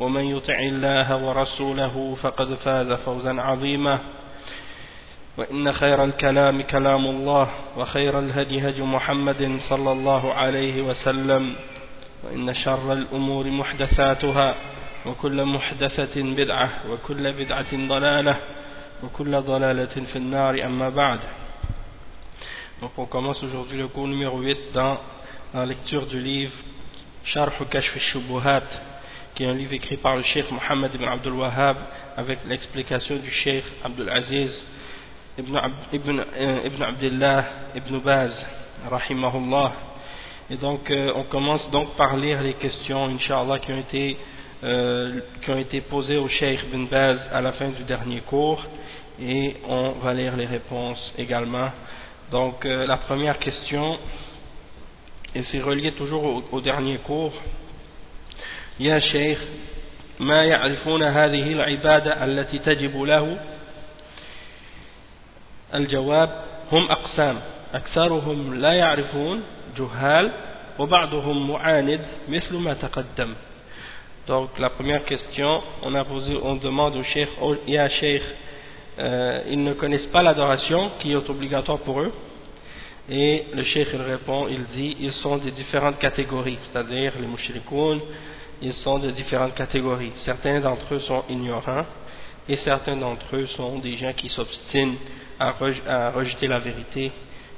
ومن يطع الله ورسوله فقد فاز فوزا عظيما. وإن خير الكلام كلام الله وخير الهدي هدي محمد صلى الله عليه وسلم وإن شر الأمور محدثاتها وكل محدثة بدعة وكل بدعة ضلالة وكل ضلالة في النار أما بعد. Donc on commence aujourd'hui le cours numéro 8 dans la lecture du livre Sharh Kashf al-Shubuhat qui est un livre écrit par le Cheikh Mohammed ibn Abdul Wahhab avec l'explication du Cheikh Abdul Aziz ibn, euh, Abdullah ibn Baz rahimahullah. Et donc euh, on commence donc par lire les questions inshallah qui ont été euh, qui ont été posées au Cheikh ibn Baz à la fin du dernier cours. Et on va lire les réponses également. Donc la première question et c'est relié toujours au dernier cours يا شيخ ما يعرفون هذه العبادة التي تجب له الجواب هم أقسام أكثرهم لا يعرفون جهال وبعضهم معاند مثل ما تقدم Donc la première question, on a posé, on demande au cheikh, oh, ya cheikh, euh, ils ne connaissent pas l'adoration qui est obligatoire pour eux. Et le cheikh il répond, il dit, ils sont des différentes catégories, c'est-à-dire les mouchrikoun, ils sont de différentes catégories. Certains d'entre eux sont ignorants et certains d'entre eux sont des gens qui s'obstinent à, rej à, rejeter la vérité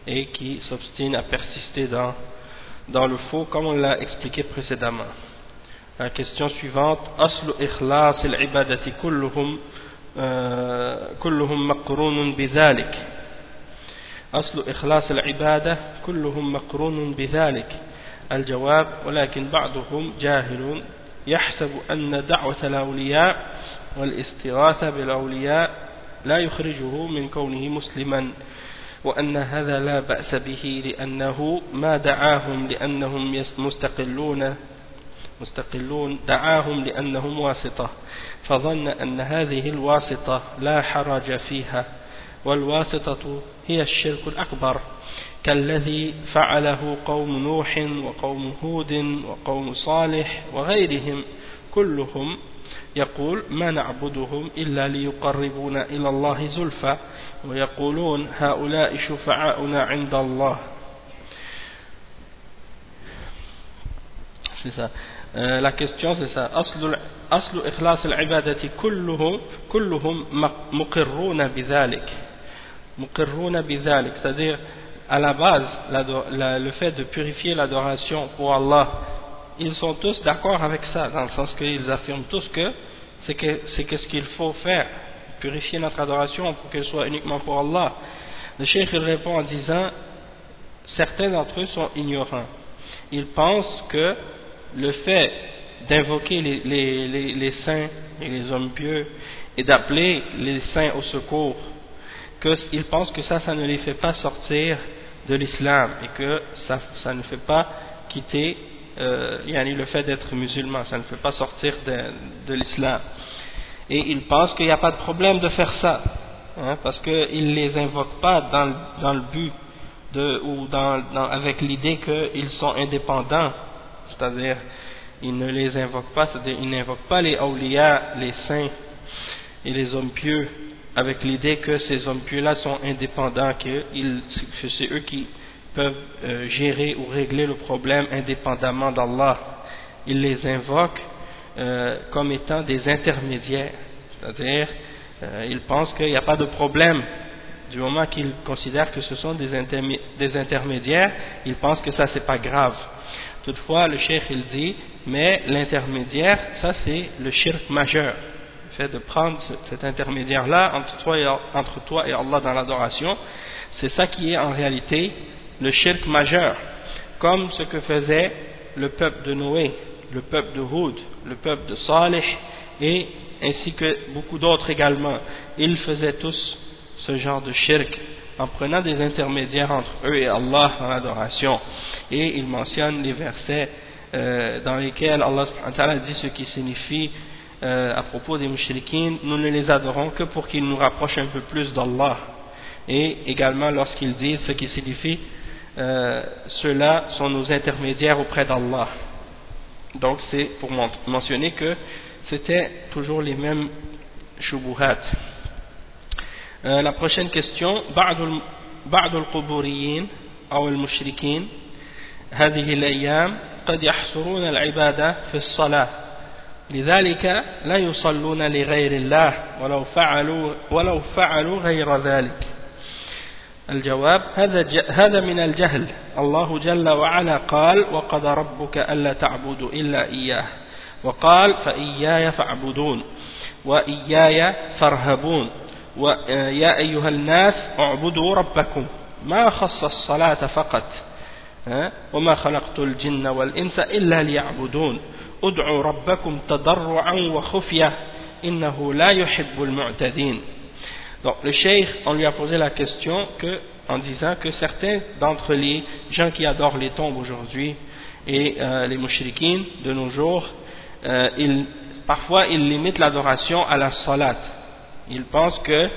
et qui s'obstinent à persister dans, dans le faux comme on l'a expliqué précédemment. La question suivante أصل إخلاص العبادة كلهم كلهم مقرون بذلك أصل إخلاص العبادة كلهم مقرون بذلك الجواب ولكن بعضهم جاهل يحسب أن دعوة الأولياء والاستغاثة بالأولياء لا يخرجه من كونه مسلما وأن هذا لا بأس به لأنه ما دعاهم لأنهم مستقلون مستقلون دعاهم لأنهم واسطة فظن أن هذه الواسطة لا حرج فيها. والواسطة هي الشرك الأكبر كالذي فعله قوم نوح وقوم هود وقوم صالح وغيرهم كلهم يقول ما نعبدهم إلا ليقربونا إلى الله زلفى ويقولون هؤلاء شفعاؤنا عند الله C'est la question c'est ça. أصل إخلاص العبادة كلهم كلهم مقرون بذلك. c'est-à-dire à la base le fait de purifier l'adoration pour Allah ils sont tous d'accord avec ça dans le sens qu'ils affirment tous que c'est ce qu'il faut faire purifier notre adoration pour qu'elle soit uniquement pour Allah. Le cheikh répond en disant certains d'entre eux sont ignorants. Ils pensent que le fait d'invoquer les saints et les hommes pieux et d'appeler les saints au secours qu'ils pensent que ça, ça ne les fait pas sortir de l'islam et que ça, ça ne fait pas quitter euh, le fait d'être musulman, ça ne fait pas sortir de, l'islam. Et ils pensent qu'il n'y a pas de problème de faire ça, hein, parce qu'ils ne les invoquent pas dans, dans le but de, ou dans, avec l'idée qu'ils sont indépendants, c'est-à-dire ils ne les invoquent pas, ils n'invoquent pas les awliya, les saints et les hommes pieux avec l'idée que ces hommes pieux-là sont indépendants, que, c'est eux qui peuvent euh, gérer ou régler le problème indépendamment d'Allah. Ils les invoquent euh, comme étant des intermédiaires, c'est-à-dire euh, il pense qu'il n'y a pas de problème du moment qu'il considère que ce sont des, intermédiaires, il pense que ça c'est pas grave. Toutefois, le cheikh il dit, mais l'intermédiaire, ça c'est le shirk majeur. Fait de prendre cet intermédiaire-là entre, toi et, entre toi et Allah dans l'adoration, c'est ça qui est en réalité le shirk majeur. Comme ce que faisait le peuple de Noé, le peuple de Houd, le peuple de Salih et ainsi que beaucoup d'autres également. Ils faisaient tous ce genre de shirk en prenant des intermédiaires entre eux et Allah dans l'adoration. Et il mentionne les versets euh, dans lesquels Allah dit ce qui signifie euh, à propos des mouchriquins, nous ne les adorons que pour qu'ils nous rapprochent un peu plus d'Allah. Et également lorsqu'ils disent ce qui signifie euh, ceux-là sont nos intermédiaires auprès d'Allah. Donc c'est pour mentionner que c'était toujours les mêmes shubuhat. Euh, la prochaine question بعض القبوريين أو المشركين هذه الأيام قد يحصرون العبادة في الصلاة لذلك لا يصلون لغير الله ولو فعلوا, ولو فعلوا غير ذلك. الجواب هذا هذا من الجهل. الله جل وعلا قال وقد ربك ألا تعبدوا إلا إياه. وقال فإياي فاعبدون. وإياي فارهبون. ويا أيها الناس اعبدوا ربكم. ما خص الصلاة فقط وما خلقت الجن والإنس إلا ليعبدون. ادعوا ربكم تضرعا وخفية إنه لا يحب المعتدين Donc le cheikh, on lui a posé la question que, en disant que certains d'entre les gens qui adorent les tombes aujourd'hui et euh, les mouchriquines de nos jours, euh, ils, parfois ils limitent l'adoration à la salat. Ils pensent que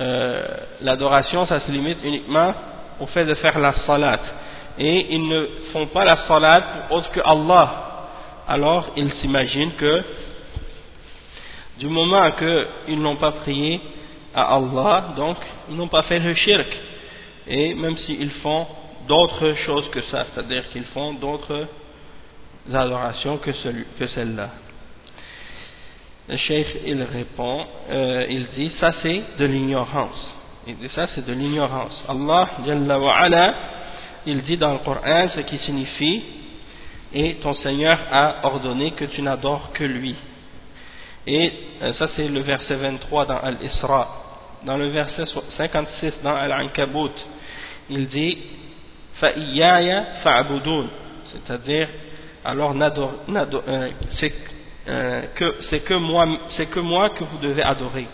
euh, l'adoration, ça se limite uniquement au fait de faire la salat. Et ils ne font pas la salat pour autre que Allah. alors ils s'imaginent que du moment qu'ils n'ont pas prié à Allah, donc ils n'ont pas fait le shirk. Et même s'ils font d'autres choses que ça, c'est-à-dire qu'ils font d'autres adorations que, que celle-là. Le cheikh il répond, euh, il dit ça c'est de l'ignorance. Il dit ça c'est de l'ignorance. Allah Jalla wa ala, il dit dans le Coran ce qui signifie et ton Seigneur a ordonné que tu n'adores que lui. Et euh, ça c'est le verset 23 dans Al-Isra. Dans le verset 56 dans Al-Ankabut, il dit Fa'iyaya fa'abudun, c'est-à-dire alors euh, euh, que c'est que moi c'est que moi que vous devez adorer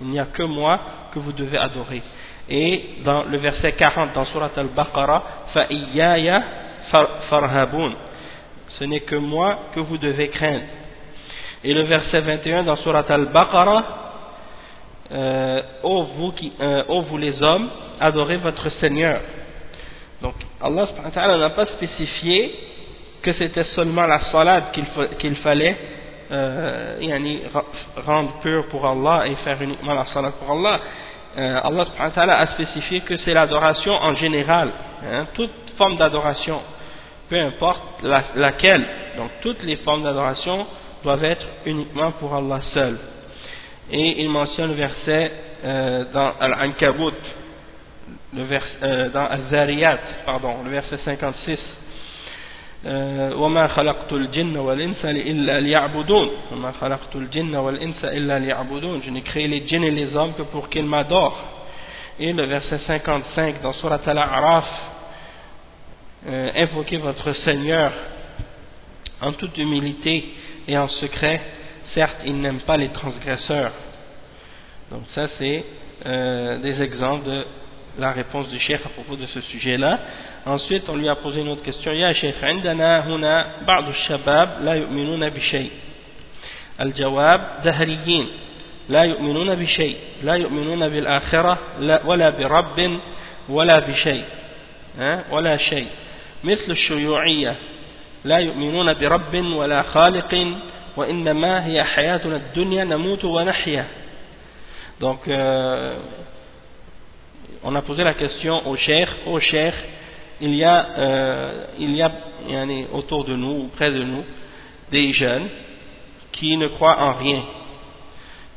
il n'y a que moi que vous devez adorer et dans le verset 40 dans surat al-Baqarah فَإِيَّايَ farhabun ce n'est que moi que vous devez craindre. Et le verset 21 dans surat al-Baqarah euh, ô vous, euh, les hommes adorez votre Seigneur. Donc Allah n'a pas spécifié que c'était seulement la salade qu'il fallait euh, rendre pur pour Allah et faire uniquement la salat pour Allah, euh, Allah a spécifié que c'est l'adoration en général, hein, toute forme d'adoration, peu importe laquelle, donc toutes les formes d'adoration doivent être uniquement pour Allah seul. Et il mentionne le verset euh, dans Al-Ankabut, le vers, euh, dans Al-Zariyat, pardon, le verset 56. وما خلقت الجن والإنس إلا ليعبدون وما خلقت الجن والإنس إلا ليعبدون je n'ai créé les djinns et les hommes que pour qu'ils m'adorent et le verset 55 dans Surat Al-A'raf euh, invoquez votre Seigneur en toute humilité et en secret certes il n'aime pas les transgresseurs donc ça c'est euh, des exemples de la réponse du cheikh à propos de ce sujet-là. Ensuite, on lui a posé une autre question. Ya cheikh, عندنا هنا بعض الشباب لا يؤمنون بشيء. الجواب دهريين لا يؤمنون بشيء لا يؤمنون بالآخرة لا ولا برب ولا بشيء ولا شيء مثل الشيوعية لا يؤمنون برب ولا خالق وإنما هي حياتنا الدنيا نموت ونحيا donc euh, on a posé la question au cher, au cher, il y a, euh, il y a autour de nous, ou près de nous, des jeunes qui ne croient en rien,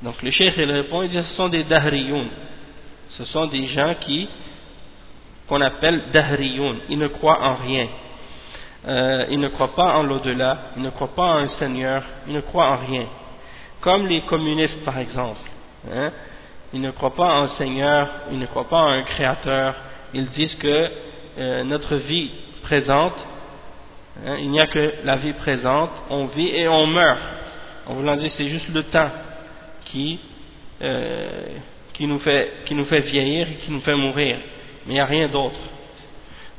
Donc le cheikh il répond, il dit ce sont des dahriyoun. Ce sont des gens qui qu'on appelle dahriyoun. Ils ne croient en rien. Euh, ils ne croient pas en l'au-delà, ils ne croient pas en un Seigneur, ils ne croient en rien. Comme les communistes par exemple. Hein. Ils ne croient pas en un Seigneur, ils ne croient pas en un Créateur. Ils disent que euh, notre vie présente, hein, il n'y a que la vie présente, on vit et on meurt. En voulant dire c'est juste le temps qui, euh, qui, nous fait, qui nous fait vieillir et qui nous fait mourir Mais il n'y a rien d'autre.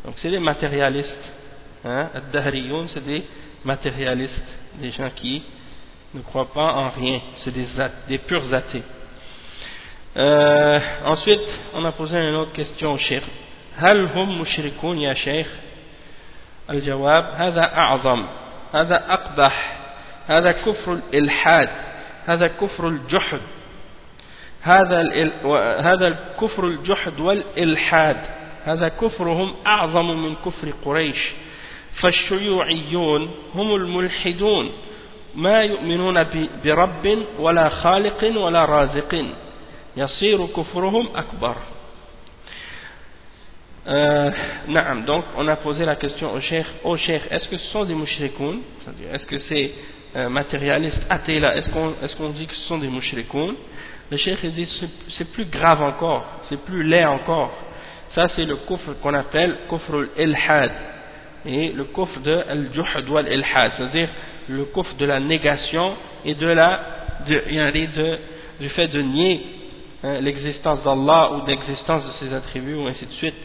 Donc c'est des matérialistes. Hein? c'est des matérialistes, des gens qui ne croient pas en rien. C'est des, des purs athées. Euh, ensuite, on a posé une autre question au cheikh. هل هم مشركون يا شيخ الجواب هذا أعظم هذا أقبح هذا كفر الإلحاد هذا كفر الجحد هذا هذا الكفر الجحد والإلحاد هذا كفرهم أعظم من كفر قريش فالشيوعيون هم الملحدون ما يؤمنون برب ولا خالق ولا رازق يصير كفرهم أكبر Euh, donc on a posé la question au cheikh, au cheikh est-ce que ce sont des C'est-à-dire, est-ce que ces euh, matérialistes athées là, est-ce qu'on est qu'on dit que ce sont des mouchrikoun Le cheikh dit c'est plus grave encore, c'est plus laid encore. Ça c'est le kufr qu'on appelle kufr al-ilhad et le kufr de al-juhd wal-ilhad, c'est-à-dire le kufr de la négation et de la de, de, du fait de nier hein, l'existence d'Allah ou l'existence de ses attributs ou ainsi de suite.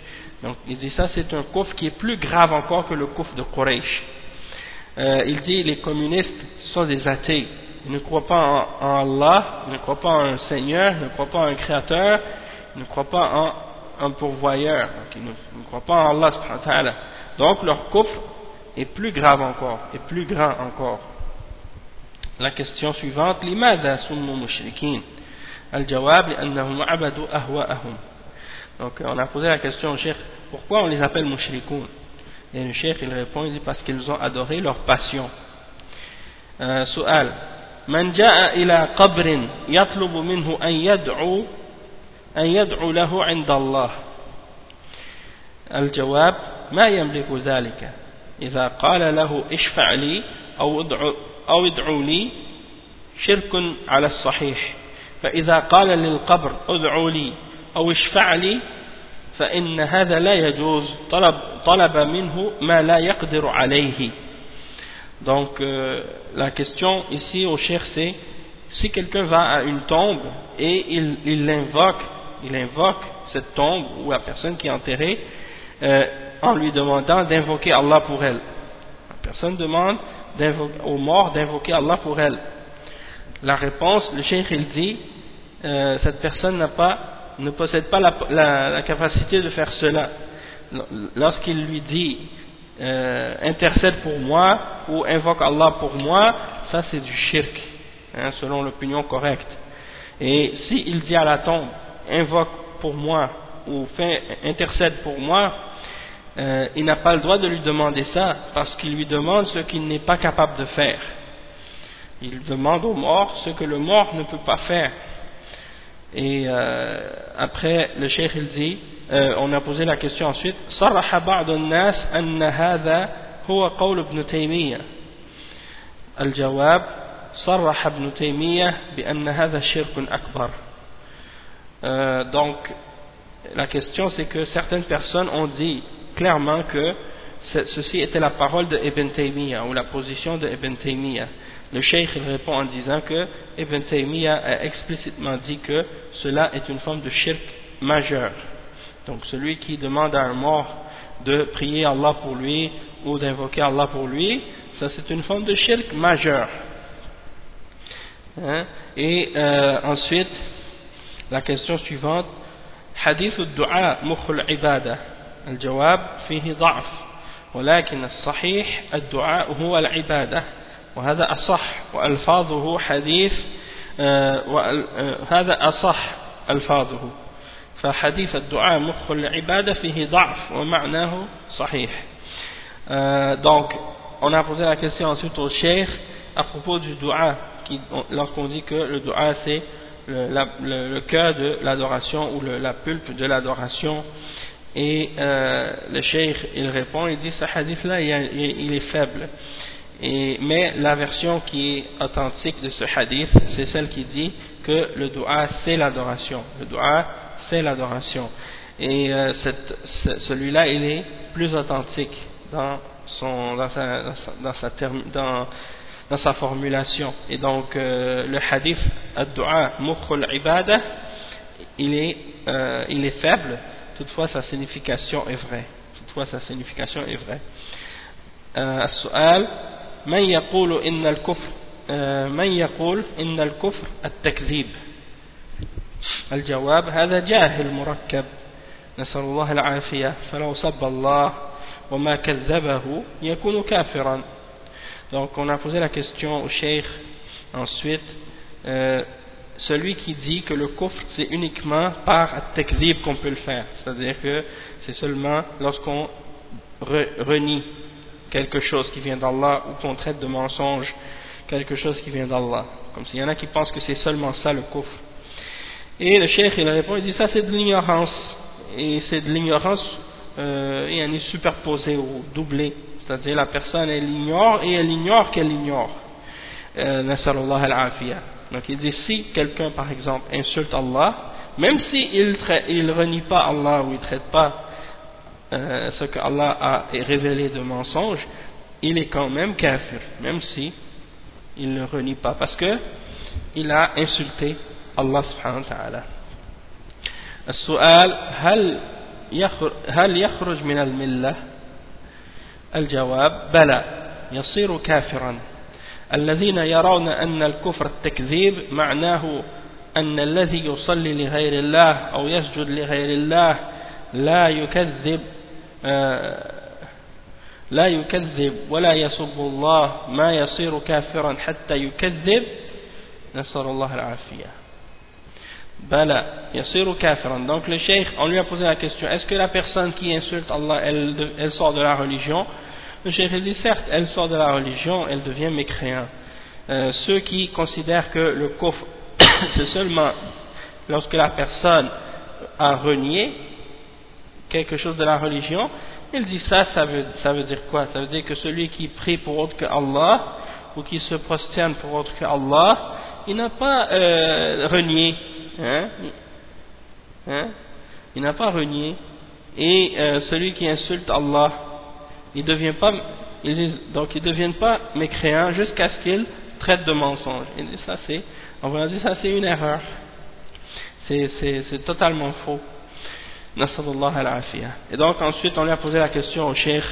Donc il dit ça c'est un kufr qui est plus grave encore que le kufr de Quraysh. Euh, il dit les communistes sont des athées Ils ne croient pas en, Allah, ils ne croient pas en un Seigneur, ils ne croient pas en un Créateur, ils ne croient pas en un pourvoyeur, ils ne, croient pas en Allah subhanahu wa ta'ala. Donc leur kufr est plus grave encore, est plus grand encore. La question suivante, لماذا سموا مشركين؟ الجواب لأنهم عبدوا أهواءهم donc on a posé la question au cheikh, pourquoi on les appelle mushrikoun Et le cheikh il répond, il dit parce qu'ils ont adoré leur passion. Euh, سؤال من جاء إلى قبر يطلب منه أن يدعو أن يدعو له عند الله. الجواب ما يملك ذلك. إذا قال له اشفع لي أو ادعو, أو ادعو لي شرك على الصحيح. فإذا قال للقبر ادعو لي أو اشفع لي فإن هذا لا يجوز. طلب, طلب منه ما لا يقدر عليه. Donc euh, la question ici au cher c'est si quelqu'un va à une tombe et il, il invoque il invoque cette tombe ou la personne qui est enterrée euh, en lui demandant d'invoquer Allah pour elle la personne demande aux morts d'invoquer Allah pour elle la réponse le cheikh il dit euh, cette personne n'a pas ne possède pas la, capacité de faire cela. Lorsqu'il lui dit euh, intercède pour moi ou invoque Allah pour moi, ça c'est du shirk, hein, selon l'opinion correcte. Et s'il dit à la tombe invoque pour moi ou fait, intercède pour moi, euh, il n'a pas le droit de lui demander ça parce qu'il lui demande ce qu'il n'est pas capable de faire. Il demande au mort ce que le mort ne peut pas faire. Et euh, après, le cheikh il dit, euh, on a posé la question ensuite, صرح بعض الناس أن هذا هو قول ابن تيمية الجواب صرح ابن تيمية بأن هذا شرك أكبر euh, donc la question c'est que certaines personnes ont dit clairement que ceci était la parole de Ibn Taymiyyah ou la position de Ibn Taymiyyah le cheikh répond en disant que Ibn Taymiyyah a explicitement dit que cela est une forme de shirk majeur. Donc celui qui demande à un mort de prier Allah pour lui ou d'invoquer Allah pour lui, ça c'est une forme de shirk majeur. Hein? Et euh, ensuite, la question suivante, حديث الدعاء مخ العبادة الجواب فيه ضعف ولكن الصحيح الدعاء هو العبادة وهذا أصح وألفاظه حديث هذا أصح ألفاظه فحديث الدعاء مخ العبادة فيه ضعف ومعناه صحيح donc on a posé la question ensuite au cheikh à propos du dua lorsqu'on dit que le dua c'est le, le, cœur de l'adoration ou le, la pulpe de l'adoration et euh, le cheikh il répond il dit ce hadith là il, il est faible et, mais la version qui est authentique de ce hadith c'est celle qui dit que le dua c'est l'adoration le dua c'est l'adoration et euh, celui-là il est plus authentique dans son dans sa dans sa, dans, dans sa formulation et donc euh, le hadith ad-du'a mukhul ibada il est euh, il est faible toutefois sa signification est vraie toutefois sa signification est vraie السؤال من يقول إن الكفر من يقول إن الكفر التكذيب الجواب هذا جاهل مركب نسأل الله العافية فلو سب الله وما كذبه يكون كافرا donc on a posé la question au cheikh ensuite euh, celui qui dit que le kufr c'est uniquement par takzib qu'on peut le faire c'est-à-dire que c'est seulement lorsqu'on renie quelque chose qui vient d'Allah ou qu'on traite de mensonge quelque chose qui vient d'Allah comme s'il y en a qui pensent que c'est seulement ça le kufr et le cheikh il répond il dit ça c'est de l'ignorance. Et c'est de l'ignorance euh, et elle est superposée ou doublée c'est-à-dire la personne elle ignore et elle ignore qu'elle ignore euh, donc il dit si quelqu'un par exemple insulte Allah même s'il il ne renie pas Allah ou il ne traite pas euh, ce que Allah a révélé de mensonge il est quand même kafir même si il ne renie pas parce que il a insulté Subhanahu wa ta'ala السؤال هل هل يخرج من الملة؟ الجواب بلى يصير كافرا. الذين يرون أن الكفر التكذيب معناه أن الذي يصلي لغير الله أو يسجد لغير الله لا يكذب آه، لا يكذب ولا يسب الله ما يصير كافرا حتى يكذب. نسأل الله العافية. Bala, yasiru kafiran. Donc le cheikh, on lui a posé la question, est-ce que la personne qui insulte Allah, elle, sort de la religion? Le cheikh dit, certes, elle sort de la religion, elle devient mécréant. Euh, ceux qui considèrent que le kufr, c'est seulement lorsque la personne a renié quelque chose de la religion, il dit ça, ça veut, dire quoi? Ça veut dire que celui qui prie pour autre que Allah, ou qui se prosterne pour autre que Allah, il n'a pas euh, renié Hein? Hein? Il n'a pas renié. Et euh, celui qui insulte Allah, ils devient pas, ils, donc ils deviennent pas mécréants jusqu'à ce qu'ils traitent de mensonge. Il dit ça c'est, on va dire ça c'est une erreur. C'est totalement faux. Et donc ensuite on lui a posé la question au cheikh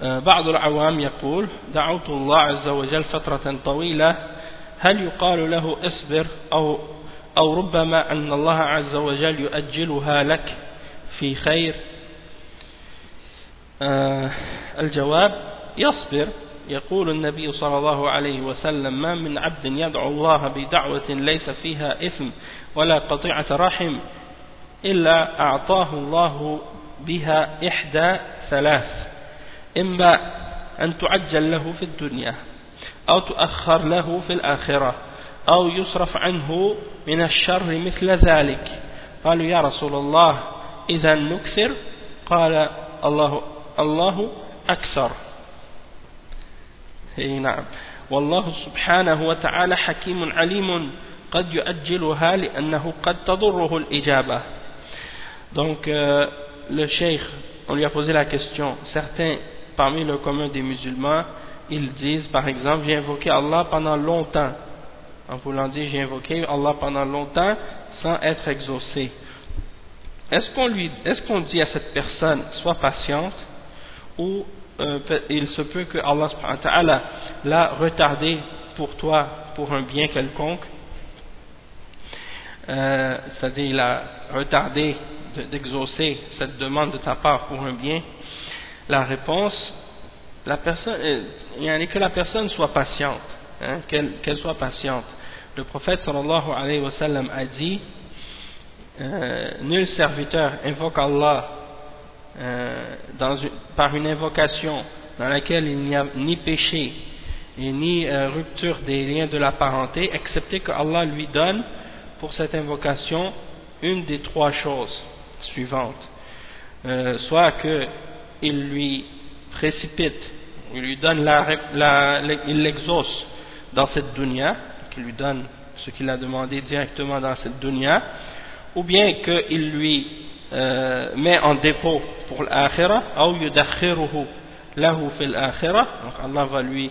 بعض العوام يقول دعوت الله عز وجل فترة طويلة هل يقال له اصبر أو, أو ربما أن الله عز وجل يؤجلها لك في خير؟ آه، الجواب يصبر. يقول النبي صلى الله عليه وسلم ما من عبد يدعو الله بدعوة ليس فيها إثم ولا قطيعة رحم إلا أعطاه الله بها إحدى ثلاث إما أن تعجل له في الدنيا أو تؤخر له في الآخرة أو يصرف عنه من الشر مثل ذلك. قالوا يا رسول الله إذا نكثر؟ قال الله الله أكثر. نعم. والله سبحانه وتعالى حكيم عليم قد يؤجلها لأنه قد تضره الإجابة. Donc euh, le on lui a posé la question. Certains parmi le commun des musulmans ils disent par exemple j'ai invoqué Allah pendant longtemps. En voulant dire j'ai invoqué Allah pendant longtemps sans être exaucé. Est-ce qu'on lui est-ce qu'on dit à cette personne sois patiente ou euh, il se peut que Allah l'a retardé pour toi pour un bien quelconque? Euh, c'est-à-dire il a retardé d'exaucer cette demande de ta part pour un bien? La réponse la personne, euh, il que la personne soit patiente hein, qu'elle soit patiente le prophète sallallahu alayhi wa sallam a dit nul serviteur invoque Allah euh, dans par une invocation dans laquelle il n'y a ni péché et ni euh, rupture des liens de la parenté, excepté que Allah lui donne pour cette invocation une des trois choses suivantes. Euh, soit qu'il lui précipite, il lui donne la, il l'exauce dans cette dunya, qu'il lui donne ce qu'il a demandé directement dans cette dunya, ou bien qu'il lui euh, met en dépôt pour l'akhira, ou lahu fil akhira, donc Allah va lui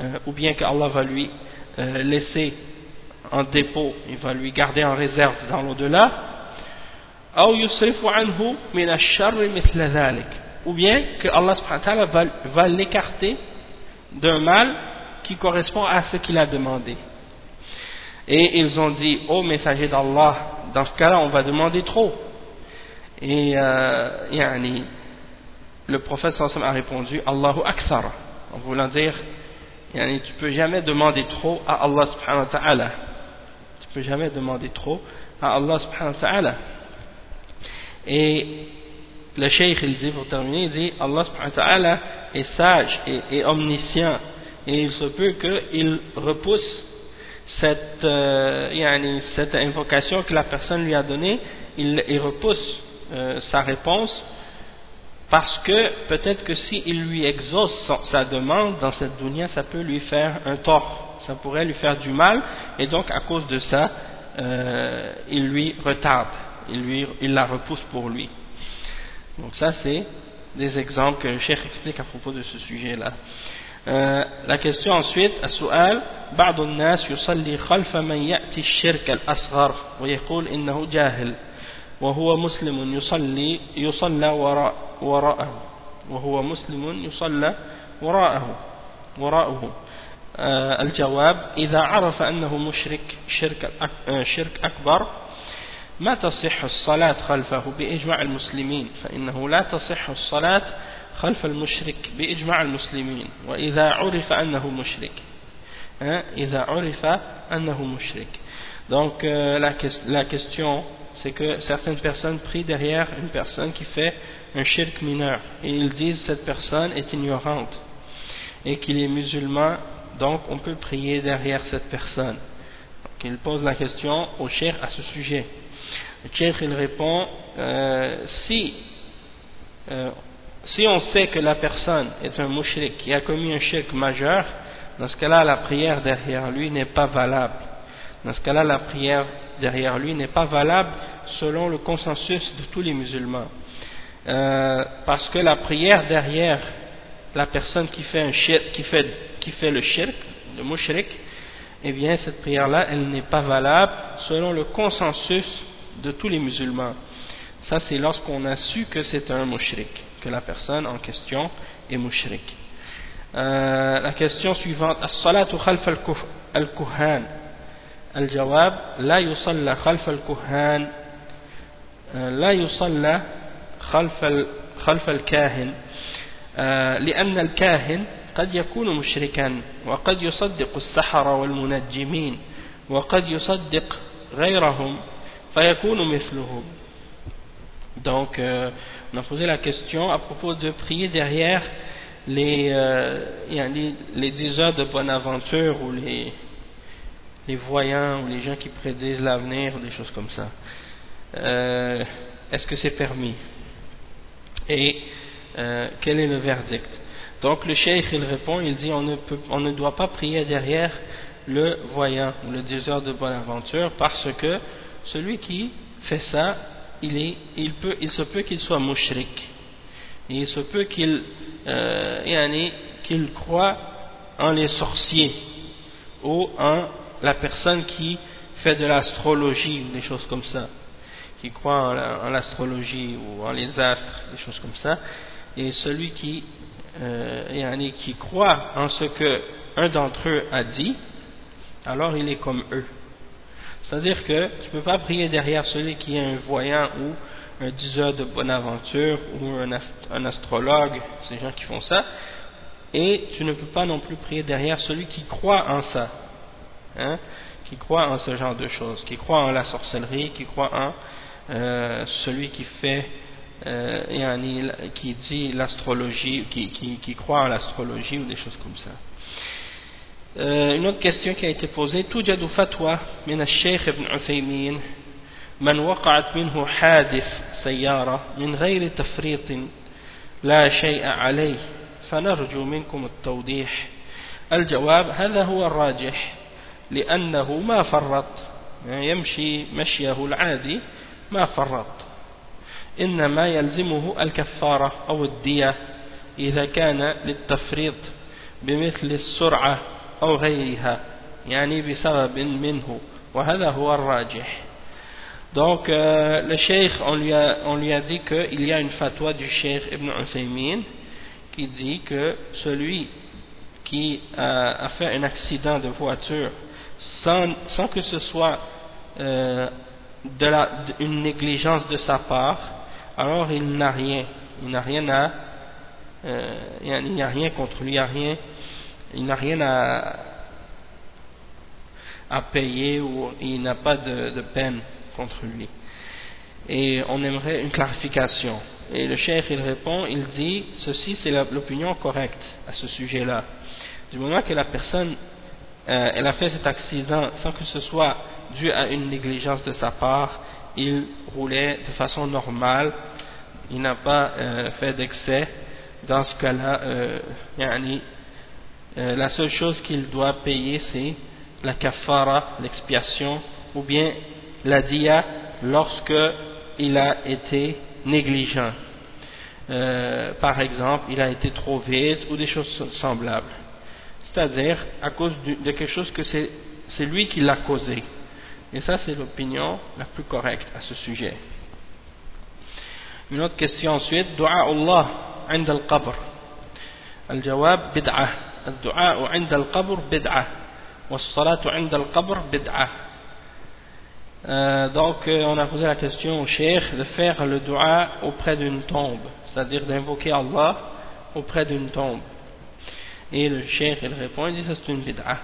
euh, ou bien qu'Allah va lui euh, laisser en dépôt, il va lui garder en réserve dans l'au-delà, ou bien que Allah va, va l'écarter d'un mal qui correspond à ce qu'il a demandé. Et ils ont dit, ô messager d'Allah, dans ce cas-là, on va demander trop. Et euh, le prophète a répondu, Allahu Akthar, en voulant dire, yani, tu peux jamais demander trop à Allah subhanahu wa tu peux jamais demander trop à Allah subhanahu wa et le cheikh il dit pour terminer il dit Allah subhanahu est sage et, omniscient. Et il se peut qu'il repousse cette, euh, cette invocation que la personne lui a donnée. Il, repousse euh, sa réponse parce que peut-être que s'il lui exauce sa demande dans cette dunya, ça peut lui faire un tort, ça pourrait lui faire du mal, et donc à cause de ça, euh, il lui retarde, il, lui, il la repousse pour lui. Donc ça c'est des exemples que le cheikh explique à propos de ce sujet-là. Euh, la question ensuite, السؤال بعض الناس يصلي خلف من يأتي الشرك الأصغر ويقول إنه جاهل وهو مسلم يصلي يصلى وراء وراءه وهو مسلم يصلى وراءه وراءه آه الجواب إذا عرف أنه مشرك شرك, آه شرك أكبر ما تصح الصلاة خلفه بإجماع المسلمين فإنه لا تصح الصلاة خلف المشرك بإجماع المسلمين وإذا عرف أنه مشرك آه إذا عرف أنه مشرك donc euh, la, la question c'est que certaines personnes prient derrière une personne qui fait un shirk mineur et ils disent cette personne est ignorante et qu'il est musulman donc on peut prier derrière cette personne donc il pose la question au cheikh à ce sujet le cheikh il répond euh, si euh, si on sait que la personne est un mushrik qui a commis un shirk majeur dans ce cas-là la prière derrière lui n'est pas valable dans ce cas-là la prière derrière lui n'est pas valable selon le consensus de tous les musulmans. Euh, parce que la prière derrière la personne qui fait, le shirk, le mushrik, eh bien cette prière-là, elle n'est pas valable selon le consensus de tous les musulmans. Ça c'est lorsqu'on a su que c'est un mushrik, que la personne en question est mushrik. Euh, la question suivante, as-salatu khalf al-kuhan الجواب لا يصلى خلف الكهان لا يصلى خلف خلف الكاهن لأن الكاهن قد يكون مشركا وقد يصدق السحرة والمنجمين وقد يصدق غيرهم فيكون مثلهم donc euh, on a posé la question à propos de prier derrière les, euh, les, diseurs de bonne aventure ou les les voyants ou les gens qui prédisent l'avenir, des choses comme ça. Euh, est-ce que c'est permis? Et euh, quel est le verdict? Donc le cheikh il répond, il dit on ne, peut, on ne doit pas prier derrière le voyant ou le diseur de bonne aventure parce que celui qui fait ça, il, peut, il se peut qu'il soit mouchrik. Il se peut qu'il euh, croit en les sorciers ou en la personne qui fait de l'astrologie ou des choses comme ça, qui croit en l'astrologie ou en les astres, des choses comme ça, et celui qui, euh, qui croit en ce que un d'entre eux a dit, alors il est comme eux. C'est-à-dire que tu ne peux pas prier derrière celui qui est un voyant ou un diseur de bonne aventure ou un, astrologue, ces gens qui font ça, et tu ne peux pas non plus prier derrière celui qui croit en ça. Hein, qui croit en ce genre de choses, qui croit en la sorcellerie, qui croit en euh, celui qui fait, euh, qui dit l'astrologie, qui, qui, croit en l'astrologie ou des choses comme ça. Euh, une autre question qui a été posée. توجد فتوى من الشيخ ابن عثيمين من وقعت منه حادث سيارة من غير تفريط لا شيء عليه فنرجو منكم التوضيح الجواب هذا هو الراجح لأنه ما فرط يمشي مشيه العادي ما فرط إنما يلزمه الكفارة أو الدية إذا كان للتفريط بمثل السرعة أو غيرها يعني بسبب منه وهذا هو الراجح Donc, euh, le cheikh, on lui a, on lui a dit qu'il y a une fatwa du cheikh Ibn Uthaymin qui dit que celui qui a, a fait un accident de voiture sans, sans que ce soit euh, de la, de, une négligence de sa part, alors il n'a rien, il n'a rien à, euh, il n'y a rien contre lui, il, a rien, il n'a rien à, à payer ou il n'a pas de, peine contre lui. Et on aimerait une clarification. Et le cheikh il répond, il dit, ceci c'est l'opinion correcte à ce sujet-là. Du moment que la personne, euh, elle a fait cet accident sans que ce soit dû à une négligence de sa part, il roulait de façon normale, il n'a pas euh, fait d'excès, dans ce cas-là, euh, euh, la seule chose qu'il doit payer c'est la kafara, l'expiation, ou bien la dia lorsque il a été négligent. Euh, par exemple, il a été trop vite ou des choses semblables. C'est-à-dire à cause de quelque chose que c'est lui qui l'a causé. Et ça, c'est l'opinion la plus correcte à ce sujet. Une autre question ensuite, Dua Allah عند القبر. الجواب بدعة. الدعاء عند القبر بدعة. والصلاة عند القبر بدعة. Euh, donc, euh, on a posé la question au cheikh de faire le dua auprès d'une tombe, c'est-à-dire d'invoquer Allah auprès d'une tombe. Et le cheikh, il répond, il dit ça c'est une bid'a.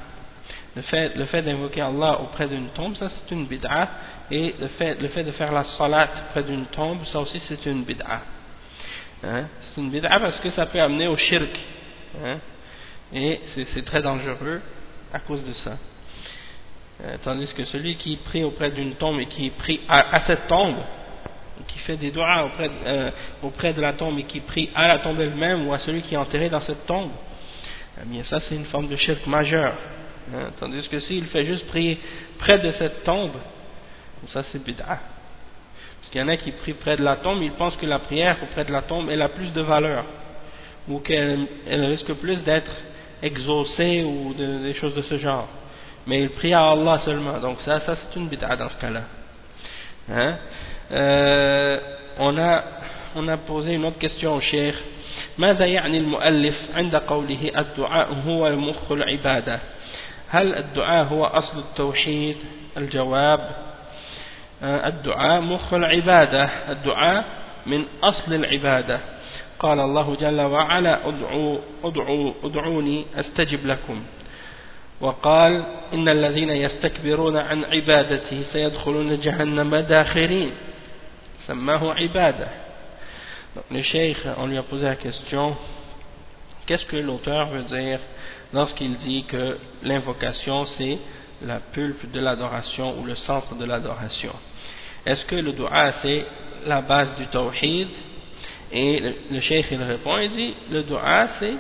Le fait, le fait d'invoquer Allah auprès d'une tombe, ça c'est une bid'a. Et le fait, le fait de faire la salat près d'une tombe, ça aussi c'est une bid'a. Hein? C'est une bid'a parce que ça peut amener au shirk. Hein? Et c'est très dangereux à cause de ça. Euh, tandis que celui qui prie auprès d'une tombe et qui prie à, cette tombe, qui fait des doigts auprès, euh, auprès de la tombe et qui prie à la tombe elle-même ou à celui qui est enterré dans cette tombe, eh bien ça c'est une forme de shirk majeur. Hein, tandis que s'il fait juste prier près de cette tombe, ça c'est bid'a. Parce qu'il y en a qui prient près de la tombe, ils pensent que la prière auprès de la tombe elle a plus de valeur, ou qu'elle risque plus d'être exaucée ou de, des choses de ce genre mais il prie à Allah seulement. Donc ça, ça c'est une bid'a dans ce cas-là. Hein? Euh, on, a, on a posé une autre question au cheikh. ماذا يعني المؤلف عند قوله الدعاء هو مخ العبادة هل الدعاء هو أصل التوحيد الجواب الدعاء مخ العبادة الدعاء من أصل العبادة قال الله جل وعلا ادعوا ادعوا ادعوني استجب لكم وقال إن الذين يستكبرون عن عبادته سيدخلون جهنم داخرين سماه عبادة le cheikh on lui a posé la question qu'est-ce que l'auteur veut dire lorsqu'il dit que l'invocation c'est la pulpe de l'adoration ou le centre de l'adoration est-ce que le dua c'est la base du tawhid et le, le cheikh il répond il dit le dua c'est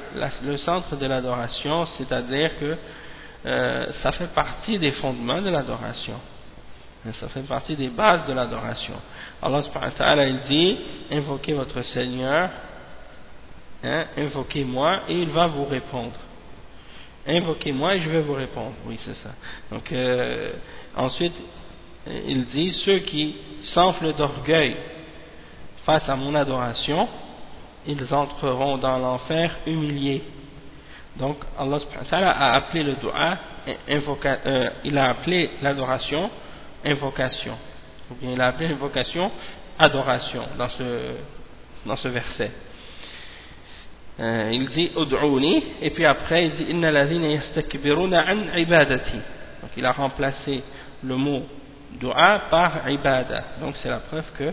le centre de l'adoration c'est-à-dire que euh, ça fait partie des fondements de l'adoration. Ça fait partie des bases de l'adoration. Allah il dit invoquez votre Seigneur, hein, invoquez-moi et il va vous répondre. Invoquez-moi et je vais vous répondre. Oui, c'est ça. Donc, euh, ensuite, il dit ceux qui s'enflent d'orgueil face à mon adoration, ils entreront dans l'enfer humiliés. Donc Allah a appelé le dua, euh, il a appelé l'adoration invocation. Bien il a appelé l'invocation adoration dans ce, dans ce verset. Euh, il dit ud'uni et puis après il dit yastakbiruna an. Donc il a remplacé le mot dua par ibada. Donc c'est la preuve que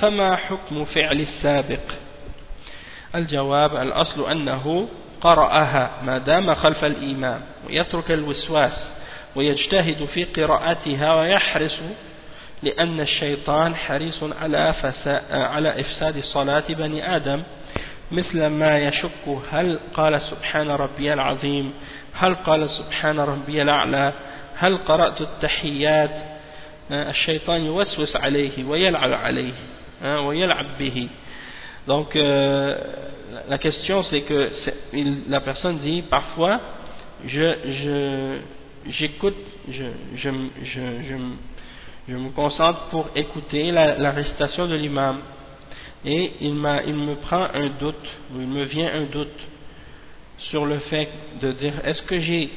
فما حكم فعل السابق؟ الجواب الأصل أنه قرأها ما دام خلف الإمام ويترك الوسواس ويجتهد في قراءتها ويحرص لأن الشيطان حريص على, على إفساد صلاة بني آدم. مثل ما يشك هل قال سبحان ربي العظيم؟ هل قال سبحان ربي الأعلى؟ هل قرأت التحيات؟ الشيطان يوسوس عليه ويلعب عليه ويلعب به donc euh, la question c'est que la personne dit parfois je j'écoute je, je, je, je, je me concentre pour écouter la, la récitation de l'imam et il, il me prend un doute ou il me vient un doute sur le fait de dire est-ce que j'ai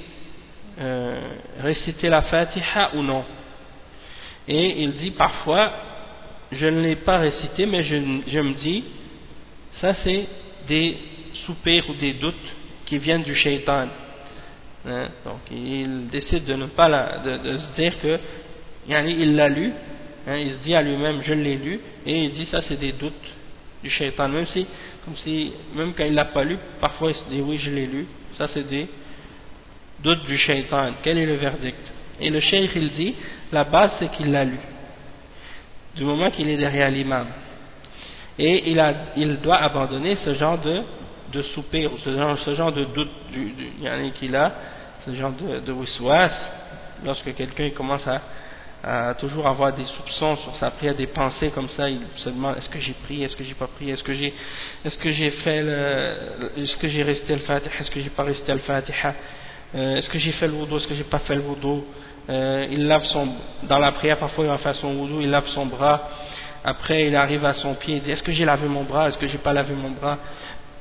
euh, récité la Fatiha ou non Et il dit parfois je ne l'ai pas récité mais je, me dis ça c'est des soupirs ou des doutes qui viennent du shaitan. Hein? donc il décide de ne pas de, de se dire que il l'a lu hein, il se dit à lui-même je l'ai lu et il dit ça c'est des doutes du shaitan. Même si comme si même quand il l'a pas lu parfois il se dit oui je l'ai lu. Ça c'est des doutes du shaitan. Quel est le verdict? Et le cheikh il dit la base c'est qu'il l'a lu. Du moment qu'il est derrière l'imam. Et il, doit abandonner ce genre de, de soupir, ce genre, ce genre de doute qu'il a, ce genre de, de lorsque quelqu'un commence à, toujours avoir des soupçons sur sa prière, des pensées comme ça, il se demande est-ce que j'ai prié, est-ce que j'ai pas prié, est-ce que j'ai fait le, est-ce que j'ai resté le est-ce que j'ai pas resté le Fatiha, euh, est-ce que j'ai fait le wudu, est-ce que j'ai pas fait le wudu, euh, il lave son, dans la prière parfois il va faire son wudu, il lave son bras, après il arrive à son pied, il dit est-ce que j'ai lavé mon bras, est-ce que j'ai pas lavé mon bras?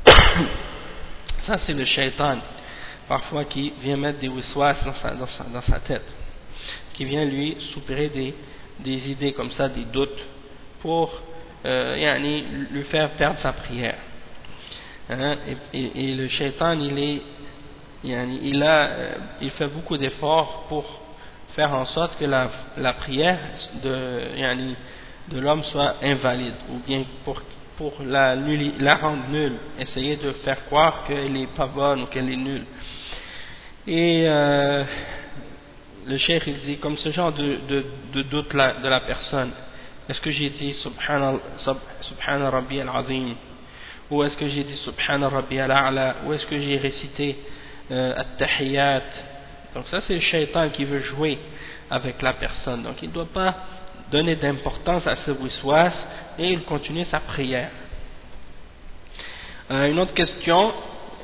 Ça c'est le shaitan parfois qui vient mettre des wiswas dans sa, dans sa, dans sa tête qui vient lui soupirer des, des idées comme ça, des doutes pour euh, lui faire perdre sa prière. Hein, et, et, le shaitan il est il, a, euh, il fait beaucoup d'efforts pour faire en sorte que la, la prière de, l'homme soit invalide ou bien pour, la, la rendre nulle, essayer de faire croire qu'elle n'est pas bonne ou qu'elle est nulle. Et euh, le cheikh il dit comme ce genre de, doute là, de la personne, est-ce que j'ai dit Subhana Rabbi al-Azim? Ou est-ce que j'ai dit Subhana Rabbi al-A'la? Ou est-ce que j'ai récité euh, At-Tahiyat donc ça c'est le shaitan qui veut jouer avec la personne donc il ne doit pas donner d'importance à ce wiswas et il continue sa prière. Euh, une autre question,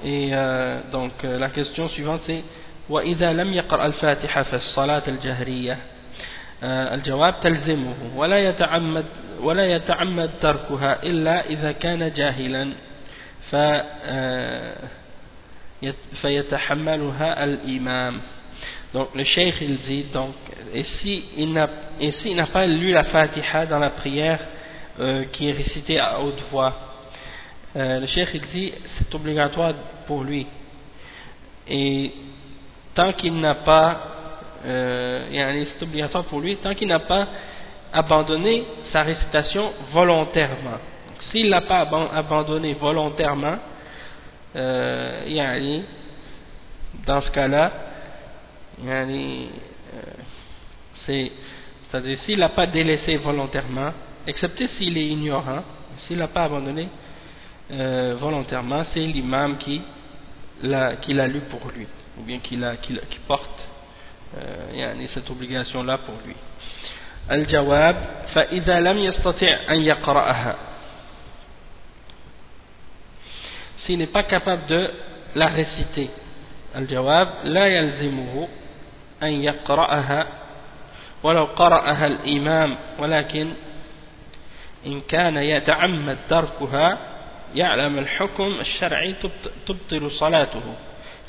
et euh, donc euh, la question suivante c'est وإذا لم يقرأ الفاتحة في الصلاة الجهرية الجواب تلزمه ولا يتعمد ولا يتعمد تركها إلا إذا كان جاهلا فيتحملها الإمام donc le cheikh il dit donc et s'il n'a pas lu la Fatiha dans la prière euh, qui est récitée à haute voix, euh, le cheikh il dit c'est obligatoire pour lui et tant qu'il n'a pas euh, c'est obligatoire pour lui tant qu'il n'a pas abandonné sa récitation volontairement. S'il l'a pas abandonné volontairement, euh, dans ce cas-là c'est-à-dire s'il n'a pas délaissé volontairement, excepté s'il est ignorant, s'il n'a pas abandonné euh, volontairement, c'est l'imam qui l'a lu pour lui, ou bien qui, qui, qui porte euh, yani, cette obligation-là pour lui. الجواب فإذا لم يستطع أن يقرأها s'il n'est pas capable de la réciter الجواب لا يلزمه أن يقرأها ولو قرأها الإمام ولكن إن كان يتعمد تركها يعلم الحكم الشرعي تبطل صلاته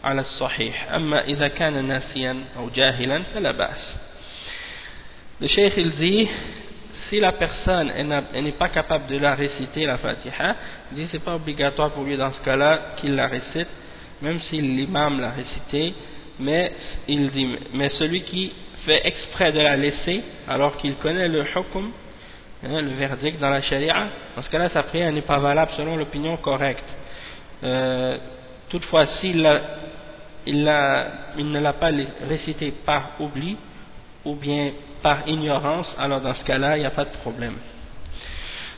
على الصحيح أما إذا كان ناسيا أو جاهلا فلا بأس Le Cheikh si la personne n'est pas capable de la réciter la Fatiha, dit c'est pas obligatoire pour lui dans ce cas-là qu'il la récite, même si l'imam l'a récité, mais il dit mais celui qui fait exprès de la laisser alors qu'il connaît le hukm, hein, le verdict dans la charia, dans ce cas-là sa prière n'est pas valable selon l'opinion correcte. Euh, toutefois s'il il, ne l'a pas récité par oubli ou bien par ignorance, alors dans ce cas-là, il n'y a pas de problème.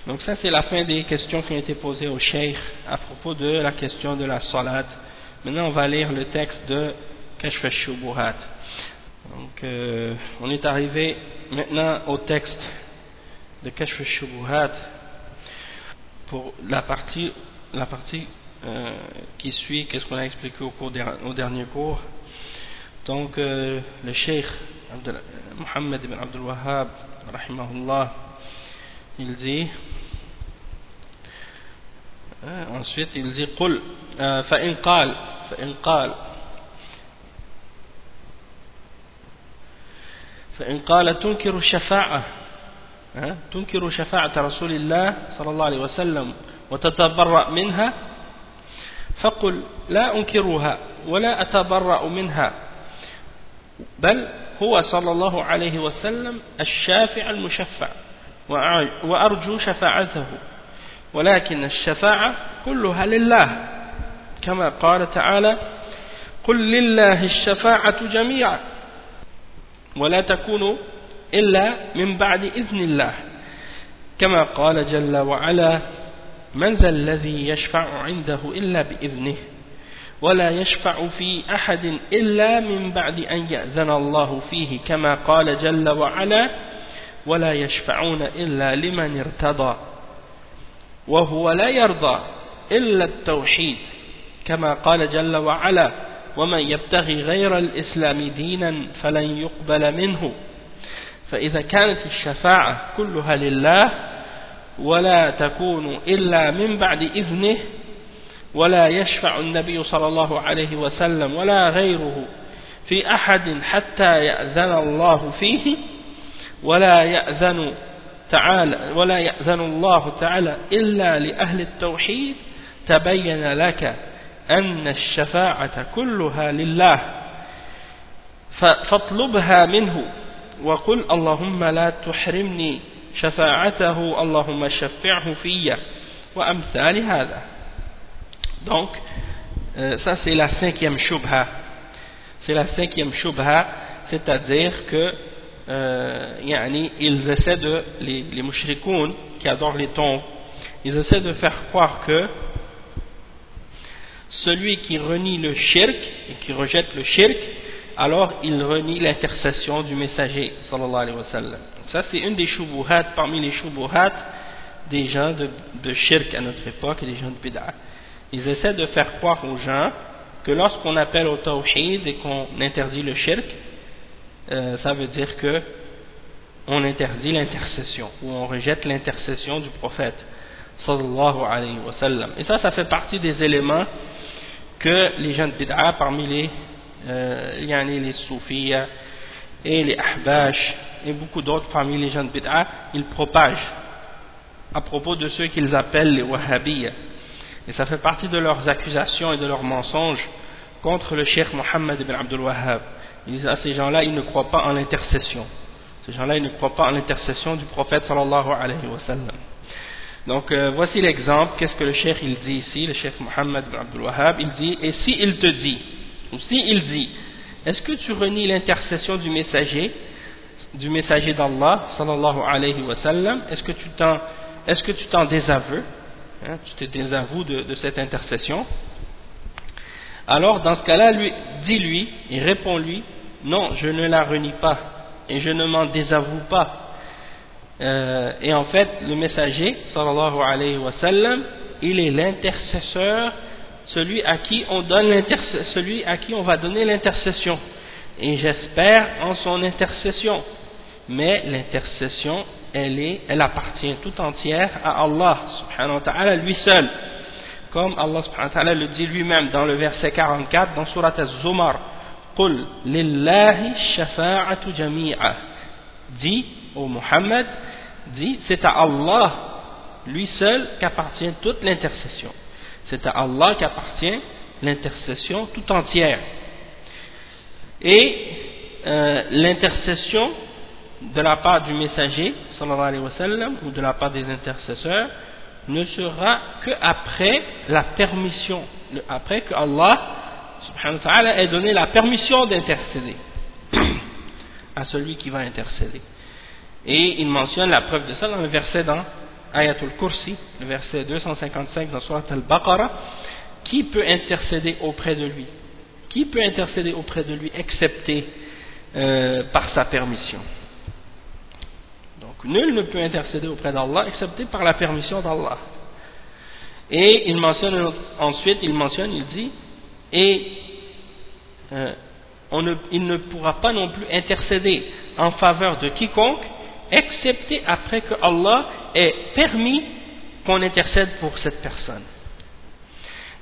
Donc ça, c'est la fin des questions qui ont été posées au cheikh à propos de la question de la salat. Maintenant, on va lire le texte de Kashf al Donc, euh, on est arrivé maintenant au texte de Kashf al pour la partie, la partie euh, qui suit, qu'est-ce qu'on a expliqué au, cours au dernier cours. Donc, euh, le cheikh Mohammed ibn Abdul Wahhab, rahimahullah, il dit, ensuite il dit, قل فإن قال فإن قال فإن قال تنكر الشفاعة تنكر شفاعة رسول الله صلى الله عليه وسلم وتتبرأ منها فقل لا أنكرها ولا أتبرأ منها بل هو صلى الله عليه وسلم الشافع المشفع وأرجو شفاعته ولكن الشفاعة كلها لله كما قال تعالى قل لله الشفاعة جميعا ولا تكون إلا من بعد إذن الله. كما قال جل وعلا من ذا الذي يشفع عنده إلا بإذنه ولا يشفع في أحد إلا من بعد أن يأذن الله فيه. كما قال جل وعلا ولا يشفعون إلا لمن ارتضى وهو لا يرضى إلا التوحيد. كما قال جل وعلا ومن يبتغي غير الإسلام دينا فلن يقبل منه. فإذا كانت الشفاعة كلها لله ولا تكون إلا من بعد إذنه ولا يشفع النبي صلى الله عليه وسلم ولا غيره في أحد حتى يأذن الله فيه ولا يأذن تعالى ولا يأذن الله تعالى إلا لأهل التوحيد تبين لك أن الشفاعة كلها لله فاطلبها منه وقل اللهم لا تحرمني شفاعته اللهم شفعه في وأمثال هذا Donc, euh, ça c'est la cinquième shubha. C'est la cinquième shubha, c'est-à-dire que euh, yani, ils essaient de, les, les mushrikoun qui adorent les tombes, ils essaient de faire croire que celui qui renie le shirk et qui rejette le shirk, alors il renie l'intercession du messager. Ça c'est une des shubuhat parmi les shubuhat des gens de, shirk à notre époque et des gens de bid'ah ils essaient de faire croire aux gens que lorsqu'on appelle au tawhid et qu'on interdit le shirk, euh, ça veut dire que on interdit l'intercession ou on rejette l'intercession du prophète. Et ça, ça fait partie des éléments que les gens de bid'a parmi les euh, les soufis et les ahbash et beaucoup d'autres parmi les gens de bid'a, ils propagent à propos de ceux qu'ils appellent les wahhabiyya et ça fait partie de leurs accusations et de leurs mensonges contre le cheikh Mohammed ibn Abdul Wahhab. Ils disent à ces gens-là, ils ne croient pas en l'intercession. Ces gens-là, ils ne croient pas en l'intercession du prophète sallallahu alayhi wa sallam. Donc euh, voici l'exemple, qu'est-ce que le cheikh il dit ici, le cheikh Mohammed ibn Abdul Wahhab, il dit, et si il te dit, ou si il dit, est-ce que tu renies l'intercession du messager, du messager d'Allah sallallahu alayhi wa sallam, est-ce que tu t'en, est-ce que tu t'en désaveux? Hein, tu te désavoues de, cette intercession. Alors, dans ce cas-là, lui, dis-lui et réponds-lui Non, je ne la renie pas et je ne m'en désavoue pas. Euh, et en fait, le messager, sallallahu alayhi wa sallam, il est l'intercesseur, celui à qui on donne celui à qui on va donner l'intercession. Et j'espère en son intercession. Mais l'intercession, elle, est, elle appartient tout entière à Allah, subhanahu lui seul. Comme Allah subhanahu le dit lui-même dans le verset 44, dans Surat Az-Zumar, « Qul lillahi shafa'atu jami'a » dit au Muhammad dit c'est à Allah lui seul qu'appartient toute l'intercession. C'est à Allah qu'appartient l'intercession tout entière. Et euh, l'intercession de la part du messager sallallahu alayhi wa sallam, ou de la part des intercesseurs ne sera que après la permission après que Allah subhanahu wa ta'ala ait donné la permission d'intercéder à celui qui va intercéder. Et il mentionne la preuve de ça dans le verset dans Ayatul Kursi le verset 255 dans Surat Al-Baqarah. Qui peut intercéder auprès de lui? Qui peut intercéder auprès de lui excepté euh, par sa permission? Donc nul ne peut intercéder auprès d'Allah excepté par la permission d'Allah. Et il mentionne ensuite il mentionne il dit et euh, on ne, il ne pourra pas non plus intercéder en faveur de quiconque excepté après que Allah ait permis qu'on intercède pour cette personne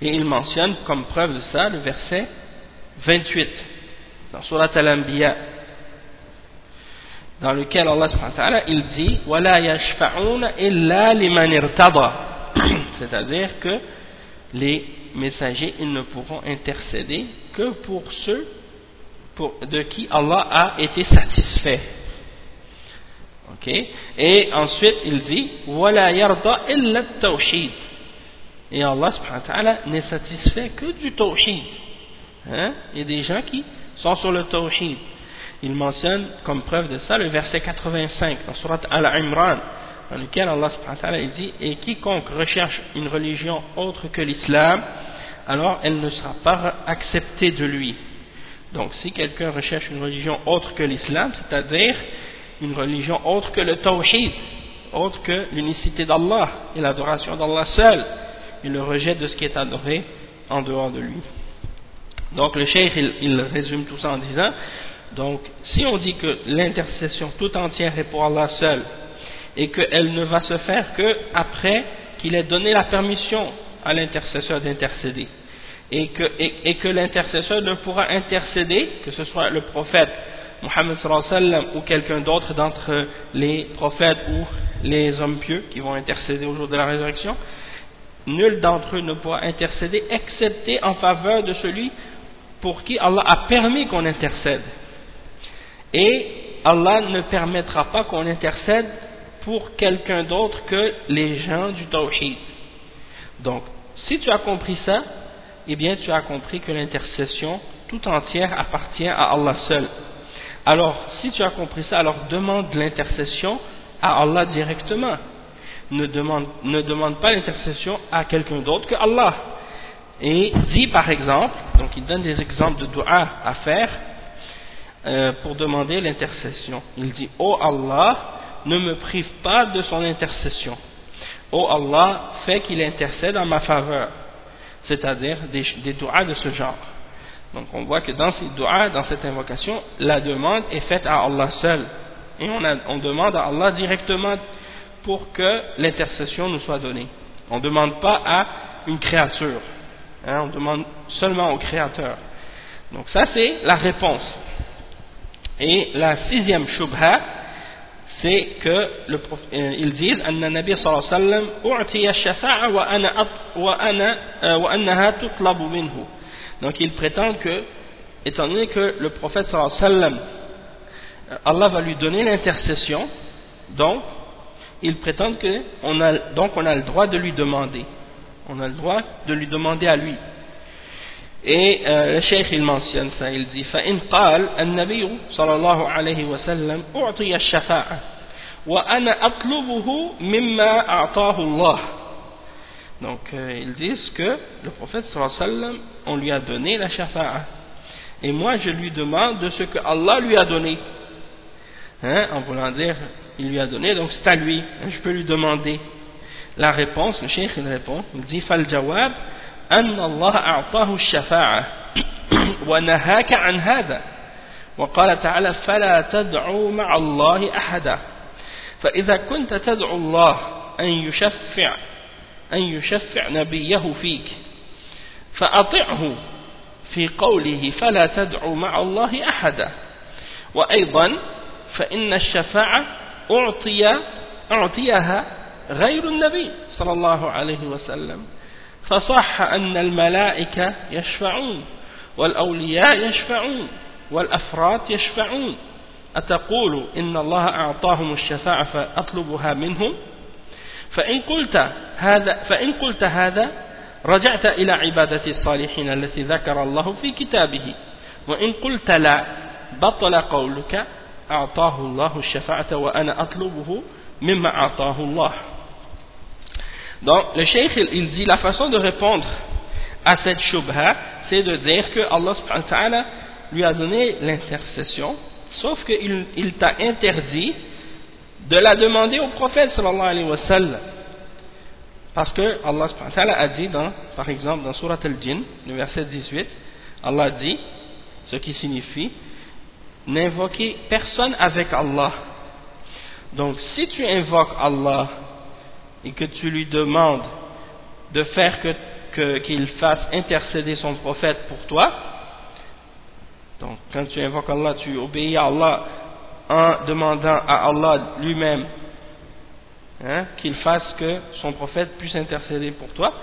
et il mentionne comme preuve de ça le verset 28 dans Surat Al-Anbiya dans lequel Allah subhanahu wa ta'ala il dit وَلَا يَشْفَعُونَ إِلَّا لِمَنِ ارْتَضَى c'est-à-dire que les messagers ils ne pourront intercéder que pour ceux pour, de qui Allah a été satisfait ok et ensuite il dit وَلَا يَرْضَى إِلَّا التَّوْحِيدِ et Allah subhanahu wa ta'ala n'est satisfait que du tawhid hein? il y a des gens qui sont sur le tawhid il mentionne comme preuve de ça le verset 85 dans surat Al-Imran dans lequel Allah subhanahu wa ta'ala dit et quiconque recherche une religion autre que l'islam alors elle ne sera pas acceptée de lui donc si quelqu'un recherche une religion autre que l'islam c'est-à-dire une religion autre que le tawhid autre que l'unicité d'Allah et l'adoration d'Allah seul il le rejette de ce qui est adoré en dehors de lui. Donc le cheikh il, il résume tout ça en disant donc, si on dit que l'intercession tout entière est pour Allah seul, et qu'elle ne va se faire que après qu'il ait donné la permission à l'intercesseur d'intercéder, et que, l'intercesseur ne pourra intercéder, que ce soit le prophète Mohammed ou quelqu'un d'autre d'entre les prophètes ou les hommes pieux qui vont intercéder au jour de la résurrection, nul d'entre eux ne pourra intercéder excepté en faveur de celui pour qui Allah a permis qu'on intercède. Et Allah ne permettra pas qu'on intercède pour quelqu'un d'autre que les gens du tawhid. Donc, si tu as compris ça, eh bien tu as compris que l'intercession tout entière appartient à Allah seul. Alors, si tu as compris ça, alors demande l'intercession à Allah directement. Ne demande, pas l'intercession à quelqu'un d'autre que Allah. Et dis par exemple, donc il donne des exemples de dua à faire, euh, pour demander l'intercession. Il dit Oh Allah, ne me prive pas de son intercession. Oh Allah, fais qu'il intercède en ma faveur. C'est-à-dire des, des de ce genre. Donc on voit que dans ces doigts, dans cette invocation, la demande est faite à Allah seul. Et on, on demande à Allah directement pour que l'intercession nous soit donnée. On ne demande pas à une créature. Hein, on demande seulement au Créateur. Donc ça c'est la réponse. Et la sixième shubha, c'est que le, euh, ils disent anna nabi sallallahu alayhi wa sallam u'tiya shafa'a wa ana wa ana euh, wa annaha tutlabu minhu. Donc ils prétendent que étant donné que le prophète sallallahu alayhi wa sallam euh, Allah va lui donner l'intercession donc ils prétendent que donc on a le droit de lui demander. On a le droit de lui demander à lui. Et euh, le cheikh il mentionne ça, il dit فإن قال النبي صلى الله عليه وسلم أعطي الشفاعة وأنا أطلبه مما أعطاه الله Donc euh, ils disent que le prophète sallallahu alayhi wa sallam, on lui a donné la shafa'a. Et moi je lui demande de ce que Allah lui a donné. Hein, en voulant dire, il lui a donné, donc c'est à lui. Je peux lui demander. La réponse, le cheikh il répond, il dit fal jawab أن الله أعطاه الشفاعة ونهاك عن هذا. وقال تعالى فلا تدعوا مع الله أحدا. فإذا كنت تدعو الله أن يشفع أن يشفع نبيه فيك فأطعه في قوله فلا تدعو مع الله أحدا. وأيضا فإن الشفاعة أعطي أعطيها غير النبي صلى الله عليه وسلم. فصح أن الملائكة يشفعون والأولياء يشفعون والأفراد يشفعون. أتقول إن الله أعطاهم الشفاعة فأطلبها منهم؟ فإن قلت هذا فإن قلت هذا رجعت إلى عبادة الصالحين التي ذكر الله في كتابه. وإن قلت لا بطل قولك أعطاه الله الشفاعة وأنا أطلبه مما أعطاه الله. Donc, le cheikh, il dit la façon de répondre à cette shubha, c'est de dire que Allah lui a donné l'intercession, sauf qu'il il, t'a interdit de la demander au prophète sallallahu wa. Parce que Allah a dit, dans, par exemple, dans Surat al-Jinn, le verset 18, Allah dit, ce qui signifie, n'invoquez personne avec Allah. Donc, si tu invoques Allah et que tu lui demandes de faire que qu'il fasse intercéder son prophète pour toi, donc quand tu invoques Allah, tu obéis à Allah en demandant à Allah lui-même hein, qu'il fasse que son prophète puisse intercéder pour toi.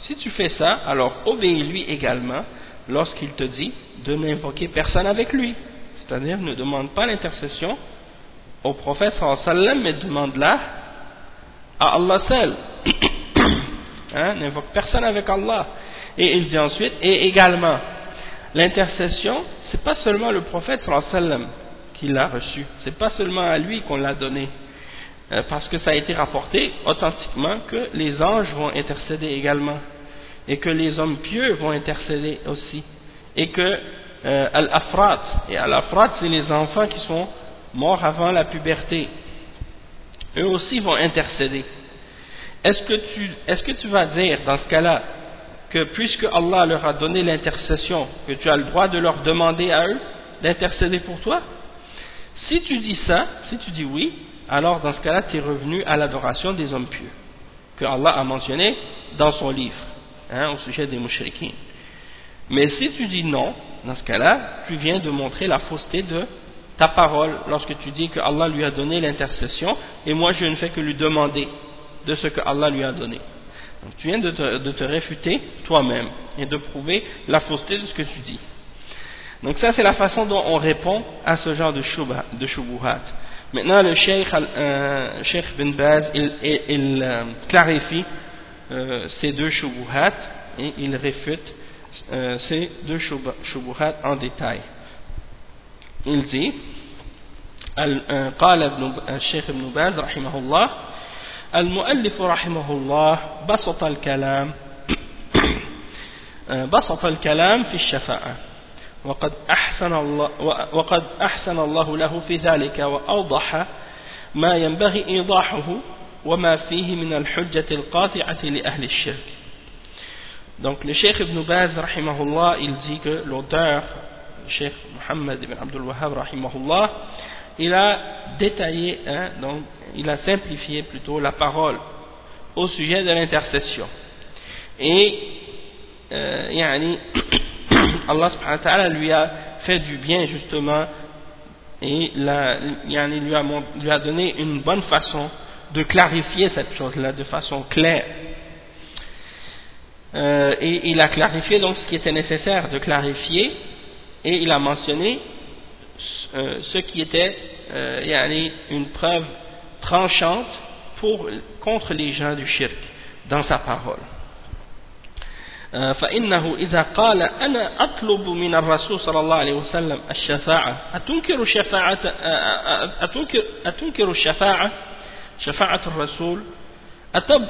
si tu fais ça, alors obéis-lui également lorsqu'il te dit de n'invoquer personne avec lui. C'est-à-dire ne demande pas l'intercession au prophète sallam, mais demande-la à Allah seul. hein, n'invoque personne avec Allah. Et il dit ensuite, et également, l'intercession, c'est pas seulement le prophète sallam qui l'a reçu, c'est pas seulement à lui qu'on l'a donné, euh, parce que ça a été rapporté authentiquement que les anges vont intercéder également, et que les hommes pieux vont intercéder aussi, et que euh, Al-Afrat, et Al-Afrat c'est les enfants qui sont morts avant la puberté, eux aussi vont intercéder. Est-ce que, tu, vas dire dans ce cas-là que puisque Allah leur a donné l'intercession, que tu as le droit de leur demander à eux d'intercéder pour toi? Si tu dis ça, si tu dis oui, alors dans ce cas-là tu es revenu à l'adoration des hommes pieux, que Allah a mentionné dans son livre, hein, au sujet des mouchriquins. Mais si tu dis non, dans ce cas-là, tu viens de montrer la fausseté de ta parole lorsque tu dis que Allah lui a donné l'intercession et moi je ne fais que lui demander de ce que Allah lui a donné. Donc tu viens de te, réfuter toi-même et de prouver la fausseté de ce que tu dis. Donc ça c'est la façon dont on répond à ce genre de, shubha. Maintenant le Cheikh, euh, bin Baz il, euh, clarifie euh, ces deux shubuhat et il réfute ces deux shubuhat en détail. Il dit قال ابن الشيخ ابن باز رحمه الله المؤلف رحمه الله بسط الكلام بسط الكلام في الشفاعة وقد أحسن الله وقد أحسن الله له في ذلك وأوضح ما ينبغي إيضاحه وما فيه من الحجة القاطعة لأهل الشرك. Donc le Cheikh Ibn Baz, rahimahullah, il dit que l'auteur, Cheikh Muhammad ibn Abdul Wahhab, rahimahullah, il a détaillé, hein, donc il a simplifié plutôt la parole au sujet de l'intercession. Et euh, yani, Allah subhanahu wa ta'ala lui a fait du bien justement et yani, lui, a, lui a donné une bonne façon de clarifier cette chose-là de façon claire. Euh, et il a clarifié donc ce qui était nécessaire de clarifier et il a mentionné euh, ce qui était euh, une preuve tranchante pour, contre les gens du shirk dans sa parole. فإنه إذا قال أنا أطلب من الرسول صلى الله عليه وسلم الشفاعة أتنكر الشفاعة أتنكر, أتنكر الشفاعة شفاعة الرسول أتب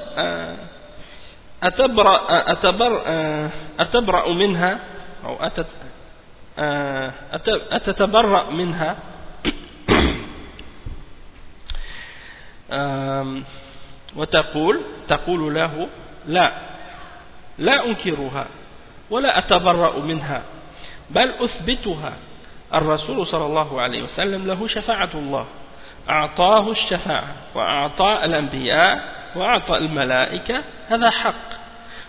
أتبرأ, أتبر أتبرأ منها أو أتت أتتبرأ منها. وتقول تقول له لا لا أنكرها ولا أتبرأ منها بل أثبتها. الرسول صلى الله عليه وسلم له شفاعة الله أعطاه الشفاعة وأعطى الأنبياء وأعطى الملائكة هذا حق.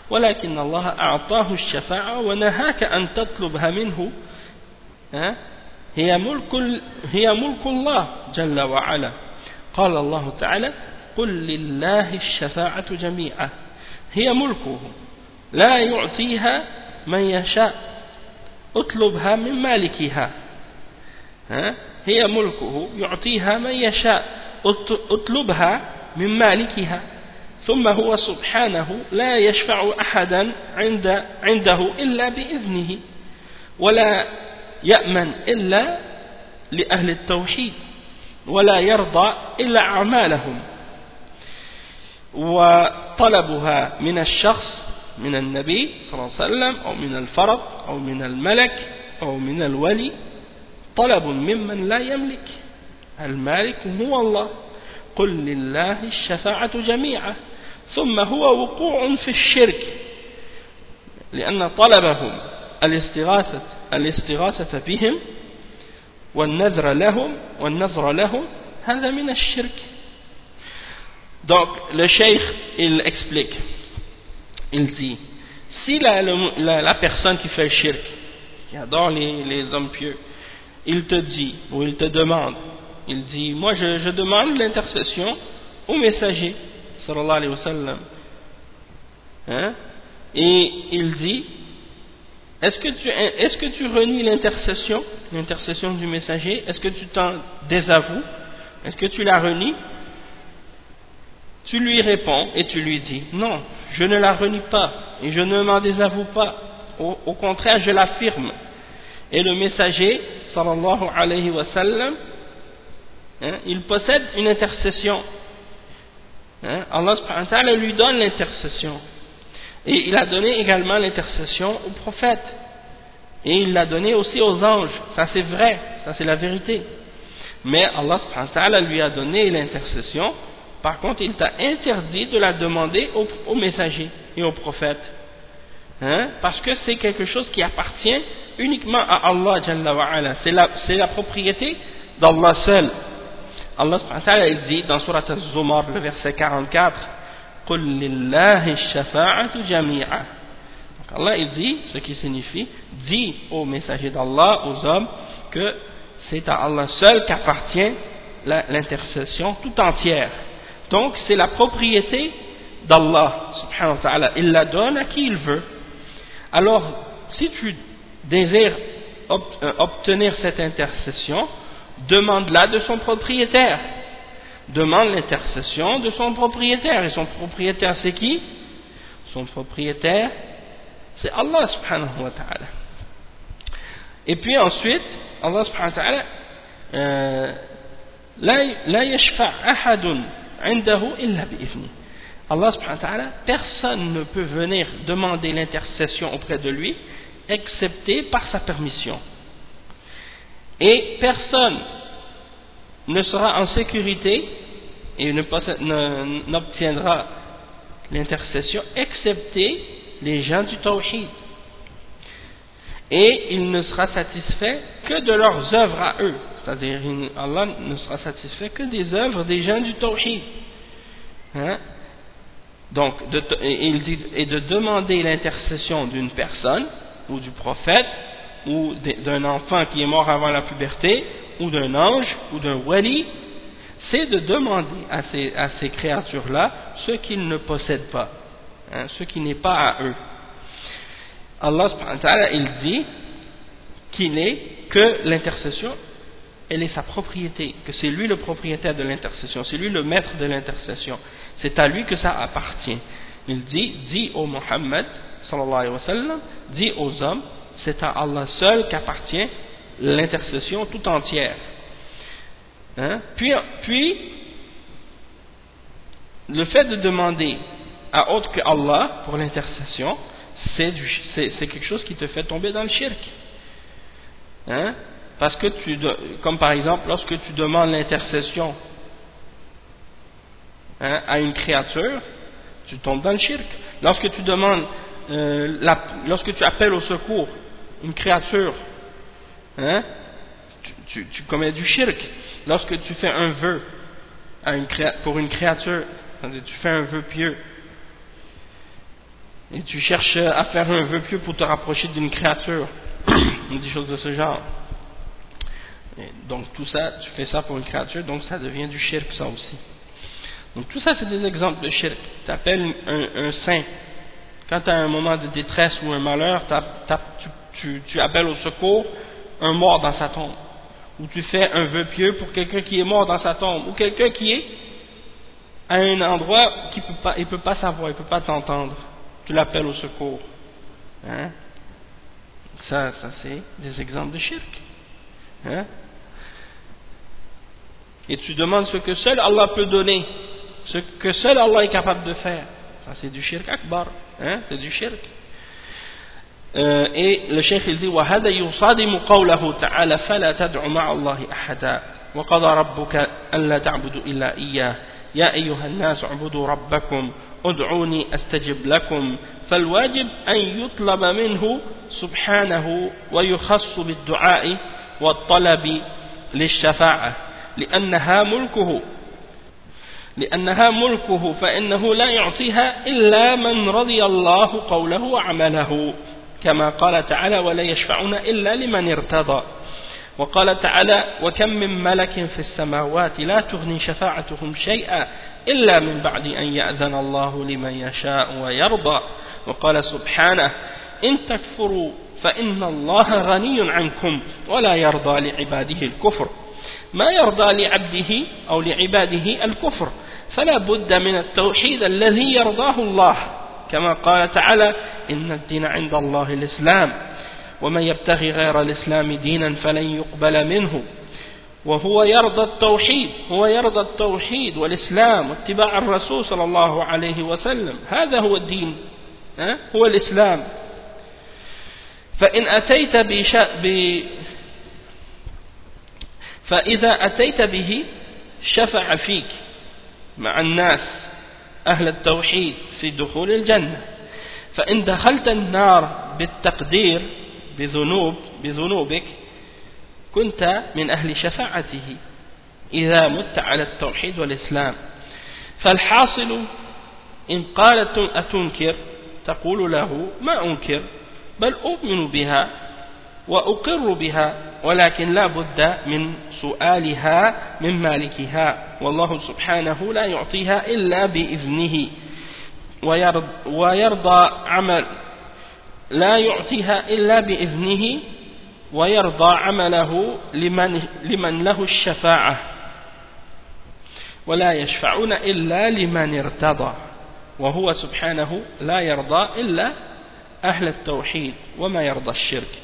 ولكن الله أعطاه الشفاعة ونهاك أن تطلبها منه هي ملك, هي ملك الله جل وعلا. قال الله تعالى قل لله الشفاعة جميعا. هي ملكه. لا يعطيها من يشاء. اطلبها من مالكها. هي ملكه. يعطيها من يشاء. اطلبها من مالكها. ثم هو سبحانه لا يشفع أحدا عند عنده إلا بإذنه. ولا يأمن إلا لأهل التوحيد ولا يرضى إلا أعمالهم وطلبها من الشخص من النبي صلى الله عليه وسلم أو من الفرد أو من الملك أو من الولي طلب ممن لا يملك. المالك هو الله. قل لله الشفاعة جميعا. ثم هو وقوع في الشرك لأن طلبهم الاستغاثة, الاستغاثة بهم والنذر لهم والنذر لهم هذا من الشرك Donc, le cheikh, il explique, il dit, si la, la, la personne qui fait le shirk, qui adore les, les hommes pieux, il te dit, ou il te demande, il dit, moi je, je demande l'intercession au messager, sallallahu alayhi wa sallam, hein, et il dit, est-ce que tu, tu renies l'intercession, l'intercession du messager, est-ce que tu t'en désavoues, est-ce que tu la renies? Tu lui réponds et tu lui dis non, je ne la renie pas et je ne m'en désavoue pas. Au, contraire, je l'affirme. Et le messager, sallallahu alayhi wa sallam, hein, il possède une intercession. Hein, Allah subhanahu lui donne l'intercession. Et il a donné également l'intercession au prophète. Et il l'a donné aussi aux anges. Ça c'est vrai, ça c'est la vérité. Mais Allah subhanahu wa lui a donné l'intercession par contre, il t'a interdit de la demander aux, messagers et aux prophètes. Hein? Parce que c'est quelque chose qui appartient uniquement à Allah C'est la, propriété d'Allah seul. Allah il dit dans Surat Al-Zumar, le verset 44, Donc Allah il dit, ce qui signifie, dit aux messagers d'Allah, aux hommes, que c'est à Allah seul qu'appartient l'intercession tout entière. Donc c'est la propriété d'Allah. Il la donne à qui il veut. Alors, si tu désires euh, obtenir cette intercession, demande-la de son propriétaire Demande l'intercession de son propriétaire. Et son propriétaire, c'est qui Son propriétaire, c'est Allah subhanahu wa ta'ala. Et puis ensuite, Allah subhanahu wa ta'ala, euh, لا يشفع أحد Allah personne ne peut venir demander l'intercession auprès de lui excepté par sa permission. Et personne ne sera en sécurité et n'obtiendra l'intercession excepté les gens du tawhid. Et il ne sera satisfait que de leurs œuvres à eux. C'est-à-dire, Allah ne sera satisfait que des œuvres des gens du tawhid. Hein? Donc, et de demander l'intercession d'une personne, ou du prophète, ou d'un enfant qui est mort avant la puberté, ou d'un ange, ou d'un wali, c'est de demander à ces, créatures-là ce qu'ils ne possèdent pas, hein, ce qui n'est pas à eux. Allah il dit qu'il est que l'intercession elle est sa propriété, que c'est lui le propriétaire de l'intercession, c'est lui le maître de l'intercession, c'est à lui que ça appartient. Il dit, dit au Muhammad, sallallahu alayhi wa sallam, dit aux hommes, c'est à Allah seul qu'appartient l'intercession tout entière. Hein? Puis, le fait de demander à autre que Allah pour l'intercession, c'est quelque chose qui te fait tomber dans le shirk. Hein? Parce que tu, comme par exemple, lorsque tu demandes l'intercession hein, à une créature, tu tombes dans le shirk. Lorsque tu demandes, euh, lorsque tu appelles au secours une créature, hein, tu, commets du shirk. Lorsque tu fais un vœu pour une créature tu fais un vœu pieux et tu cherches à faire un vœu pieux pour te rapprocher d'une créature, des choses de ce genre. donc tout ça, tu fais ça pour une créature, donc ça devient du shirk ça aussi. Donc tout ça c'est des exemples de shirk. Tu appelles un, saint, quand tu as un moment de détresse ou un malheur, tu, tu appelles au secours un mort dans sa tombe. Ou tu fais un vœu pieux pour quelqu'un qui est mort dans sa tombe, ou quelqu'un qui est à un endroit qu'il ne peut pas savoir, il ne peut pas t'entendre tu l'appelles au secours. Hein? Ça, ça c'est des exemples de shirk. Hein? Et tu demandes ce que seul Allah peut donner, ce que seul Allah est capable de faire. Ça c'est du shirk akbar. Hein? C'est du shirk. Et le cheikh il dit وهذا يصادم قوله تعالى فلا تدع مع الله أحدا وقضى ربك ألا تعبدوا إلا إياه. يا أيها الناس اعبدوا ربكم ادعوني أستجب لكم. فالواجب أن يطلب منه سبحانه ويخص بالدعاء والطلب للشفاعة لأنها ملكه. لأنها ملكه فإنه لا يعطيها إلا من رضي الله قوله وعمله. كما قال تعالى ولا يشفعون إلا لمن ارتضى. وقال تعالى وكم من ملك في السماوات لا تغني شفاعتهم شيئا إلا من بعد أن يأذن الله لمن يشاء ويرضى. وقال سبحانه إن تكفروا فإن الله غني عنكم ولا يرضى لعباده الكفر. ما يرضى لعبده أو لعباده الكفر. فلا بد من التوحيد الذي يرضاه الله. كما قال تعالى إن الدين عند الله الإسلام ومن يبتغي غير الإسلام دينا فلن يقبل منه وهو يرضى التوحيد هو يرضى التوحيد والإسلام واتباع الرسول صلى الله عليه وسلم هذا هو الدين هو الإسلام. فإن أتيت ب فإذا أتيت به شفع فيك مع الناس. أهل التوحيد في دخول الجنة. فإن دخلت النار بالتقدير بذنوب بذنوبك كنت من أهل شفاعته إذا مت على التوحيد والإسلام. فالحاصل إن قالت أتنكر؟ تقول له ما أنكر بل أؤمن بها وأقر بها. ولكن لا بد من سؤالها من مالكها والله سبحانه لا يعطيها إلا بإذنه. ويرضى عمل لا يعطيها إلا بإذنه ويرضى عمله لمن, لمن له الشفاعة. ولا يشفعون إلا لمن ارتضى وهو سبحانه لا يرضى إلا أهل التوحيد وما يرضى الشرك.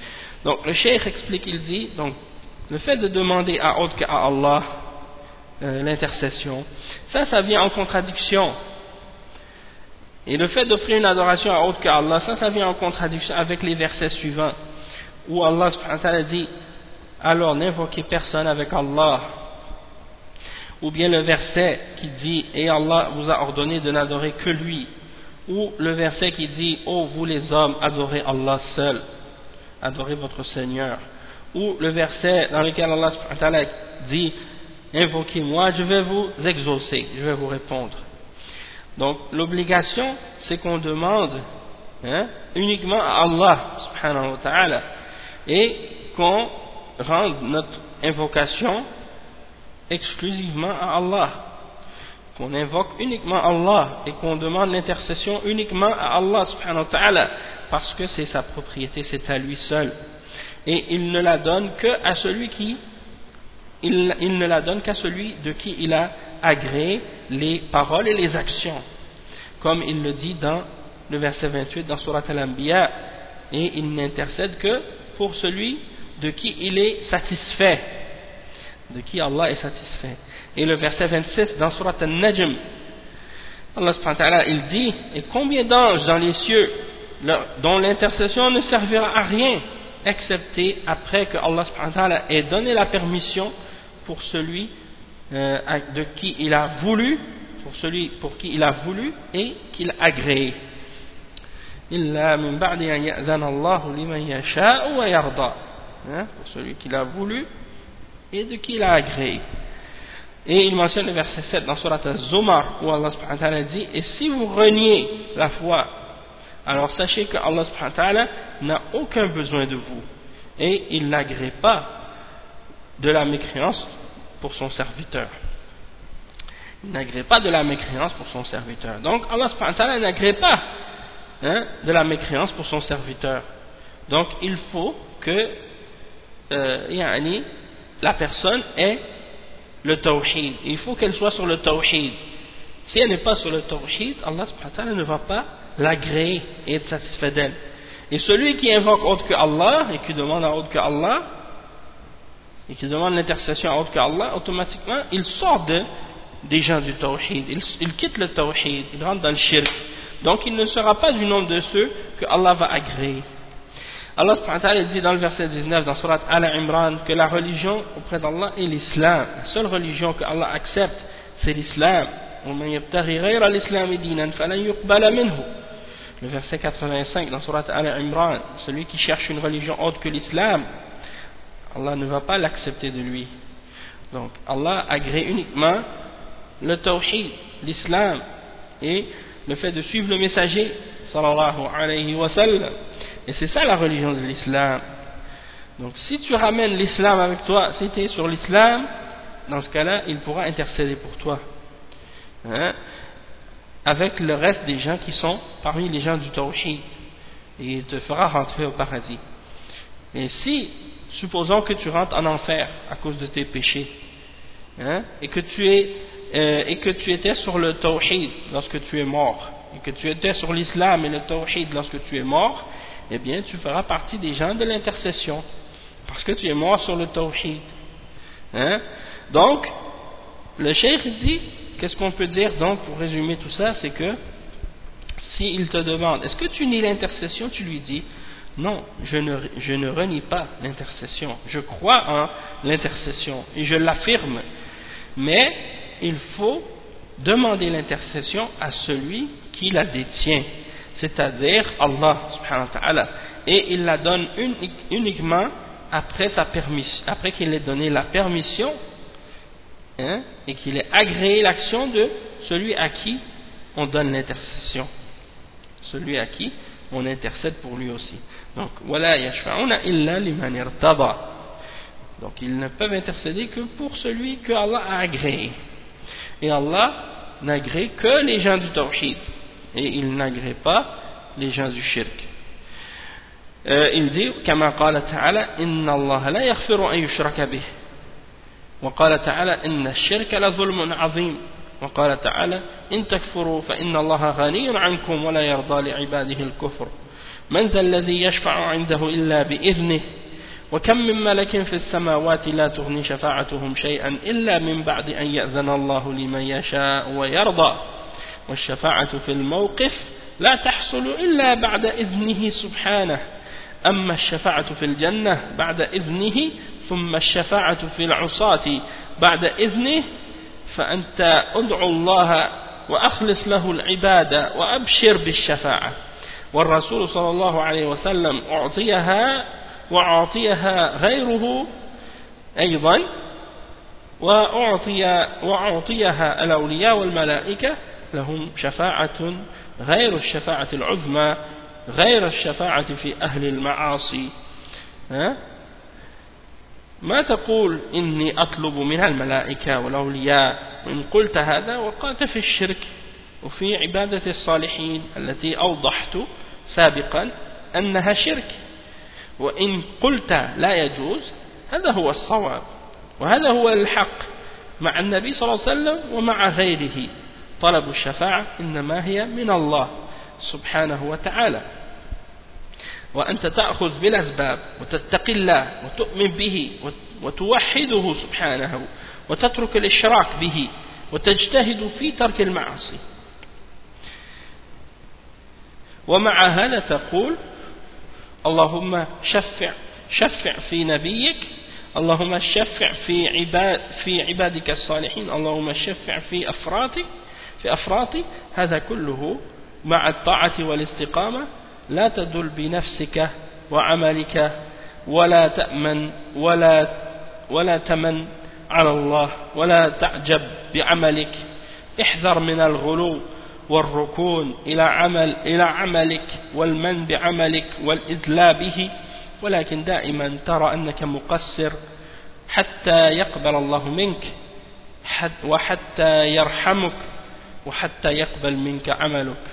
Donc le cheikh explique il dit donc le fait de demander à autre qu'à Allah euh, l'intercession ça ça vient en contradiction. Et le fait d'offrir une adoration à autre qu'à Allah ça ça vient en contradiction avec les versets suivants où Allah dit alors n'invoquez personne avec Allah. Ou bien le verset qui dit et Allah vous a ordonné de n'adorer que lui ou le verset qui dit oh vous les hommes adorez Allah seul adorez votre Seigneur. Ou le verset dans lequel Allah dit invoquez-moi je vais vous exaucer. Je vais vous répondre. Donc l'obligation c'est qu'on demande hein, uniquement à Allah subhanahu wa ta'ala. Et qu'on rende notre invocation exclusivement à Allah qu'on invoque uniquement Allah et qu'on demande l'intercession uniquement à Allah subhanahu wa ta'ala parce que c'est sa propriété, c'est à lui seul. Et il ne la donne que à celui qui il, ne la donne qu'à celui de qui il a agréé les paroles et les actions. Comme il le dit dans le verset 28 dans Surat Al-Anbiya et il n'intercède que pour celui de qui il est satisfait, de qui Allah est satisfait. Et le verset 26 dans Surat Al-Najm, Allah il dit Et combien d'anges dans les cieux dont l'intercession ne servira à rien, excepté après que Allah ait donné la permission pour celui euh, de qui il a voulu, pour celui pour qui il a voulu et qu'il agréé. Hein, pour celui qu'il a voulu et de qui l'a agréé Et il mentionne le verset 7 dans Surat Az-Zumar où Allah subhanahu wa dit Et si vous reniez la foi, alors sachez que Allah subhanahu wa n'a aucun besoin de vous. Et il n'agrée pas de la mécréance pour son serviteur. Il n'agrée pas de la mécréance pour son serviteur. Donc Allah subhanahu wa ta'ala n'agrée pas hein, de la mécréance pour son serviteur. Donc il faut que euh, la personne ait le tawhid. Il faut qu'elle soit sur le tawhid. Si elle n'est pas sur le tawhid, Allah subhanahu ne va pas l'agréer et être satisfait d'elle. Et celui qui invoque autre que Allah et qui demande à autre que Allah et qui demande l'intercession à autre que Allah, automatiquement il sort de, des gens du tawhid. Il, il quitte le tawhid, il rentre dans le shirk. Donc il ne sera pas du nombre de ceux que Allah va agréer. Allah subhanahu dit dans le verset 19 dans Surat Al-Imran que la religion auprès d'Allah est l'islam. La seule religion que Allah accepte, c'est l'islam. Le verset 85 dans Surat Al-Imran, celui qui cherche une religion autre que l'islam, Allah ne va pas l'accepter de lui. Donc Allah agrée uniquement le tawhid, l'islam et le fait de suivre le messager sallallahu alayhi wa sallam. Et c'est ça la religion de l'islam. Donc si tu ramènes l'islam avec toi, si tu es sur l'islam, dans ce cas-là, il pourra intercéder pour toi. Hein, avec le reste des gens qui sont parmi les gens du tawhid. Et il te fera rentrer au paradis. Et si, supposons que tu rentres en enfer à cause de tes péchés, hein, et, que tu es, euh, et que tu étais sur le tawhid lorsque tu es mort, et que tu étais sur l'islam et le tawhid lorsque tu es mort, eh bien tu feras partie des gens de l'intercession parce que tu es mort sur le tawhid. Hein? donc le cheikh dit qu'est-ce qu'on peut dire donc pour résumer tout ça c'est que s'il te demande est-ce que tu nies l'intercession tu lui dis non je ne, je ne renie pas l'intercession. Je crois en l'intercession et je l'affirme. Mais il faut demander l'intercession à celui qui la détient c'est-à-dire Allah subhanahu wa ta'ala. Et il la donne uniquement après sa permission après qu'il ait donné la permission hein, et qu'il ait agréé l'action de celui à qui on donne l'intercession. Celui à qui on intercède pour lui aussi. Donc voilà illa donc ils ne peuvent intercéder que pour celui que Allah a agréé. Et Allah n'agrée que les gens du tawhid et il n'agrée pas les gens du shirk. Euh, il dit كما قال تعالى إن الله لا يغفر أن يشرك به. وقال تعالى إن الشرك لظلم عظيم. وقال تعالى إن تكفروا فإن الله غني عنكم ولا يرضى لعباده الكفر. من ذا الذي يشفع عنده إلا بإذنه؟ وكم من ملك في السماوات لا تغني شفاعتهم شيئا إلا من بعد أن يأذن الله لمن يشاء ويرضى. والشفاعة في الموقف لا تحصل إلا بعد إذنه سبحانه. أما الشفاعة في الجنة بعد إذنه ثم الشفاعة في العصاة بعد إذنه فأنت أدعو الله وأخلص له العبادة وأبشر بالشفاعة. والرسول صلى الله عليه وسلم أعطيها وأعطيها غيره أيضا وأعطي وأعطيها الأولياء والملائكة لهم شفاعة غير الشفاعة العظمى غير الشفاعة في أهل المعاصي. ها؟ ما تقول إني أطلب من الملائكة والأولياء وإن قلت هذا وقعت في الشرك وفي عبادة الصالحين التي أوضحت سابقا أنها شرك. وإن قلت لا يجوز هذا هو الصواب وهذا هو الحق مع النبي صلى الله عليه وسلم ومع غيره. طلب الشفاعة إنما هي من الله سبحانه وتعالى. وأنت تأخذ بالأسباب وتتقي الله وتؤمن به وتوحده سبحانه وتترك الإشراك به وتجتهد في ترك المعاصي. ومع هذا تقول اللهم شفع شفع في نبيك اللهم شفع في عباد في عبادك الصالحين اللهم شفع في أفرادك في أفراط هذا كله مع الطاعة والاستقامة. لا تدل بنفسك وعملك ولا تأمن ولا ولا تمن على الله ولا تعجب بعملك. احذر من الغلو والركون إلى عمل إلى عملك والمن بعملك والإدلاء به. ولكن دائما ترى أنك مقصر حتى يقبل الله منك وحتى يرحمك. وحتى يقبل منك عملك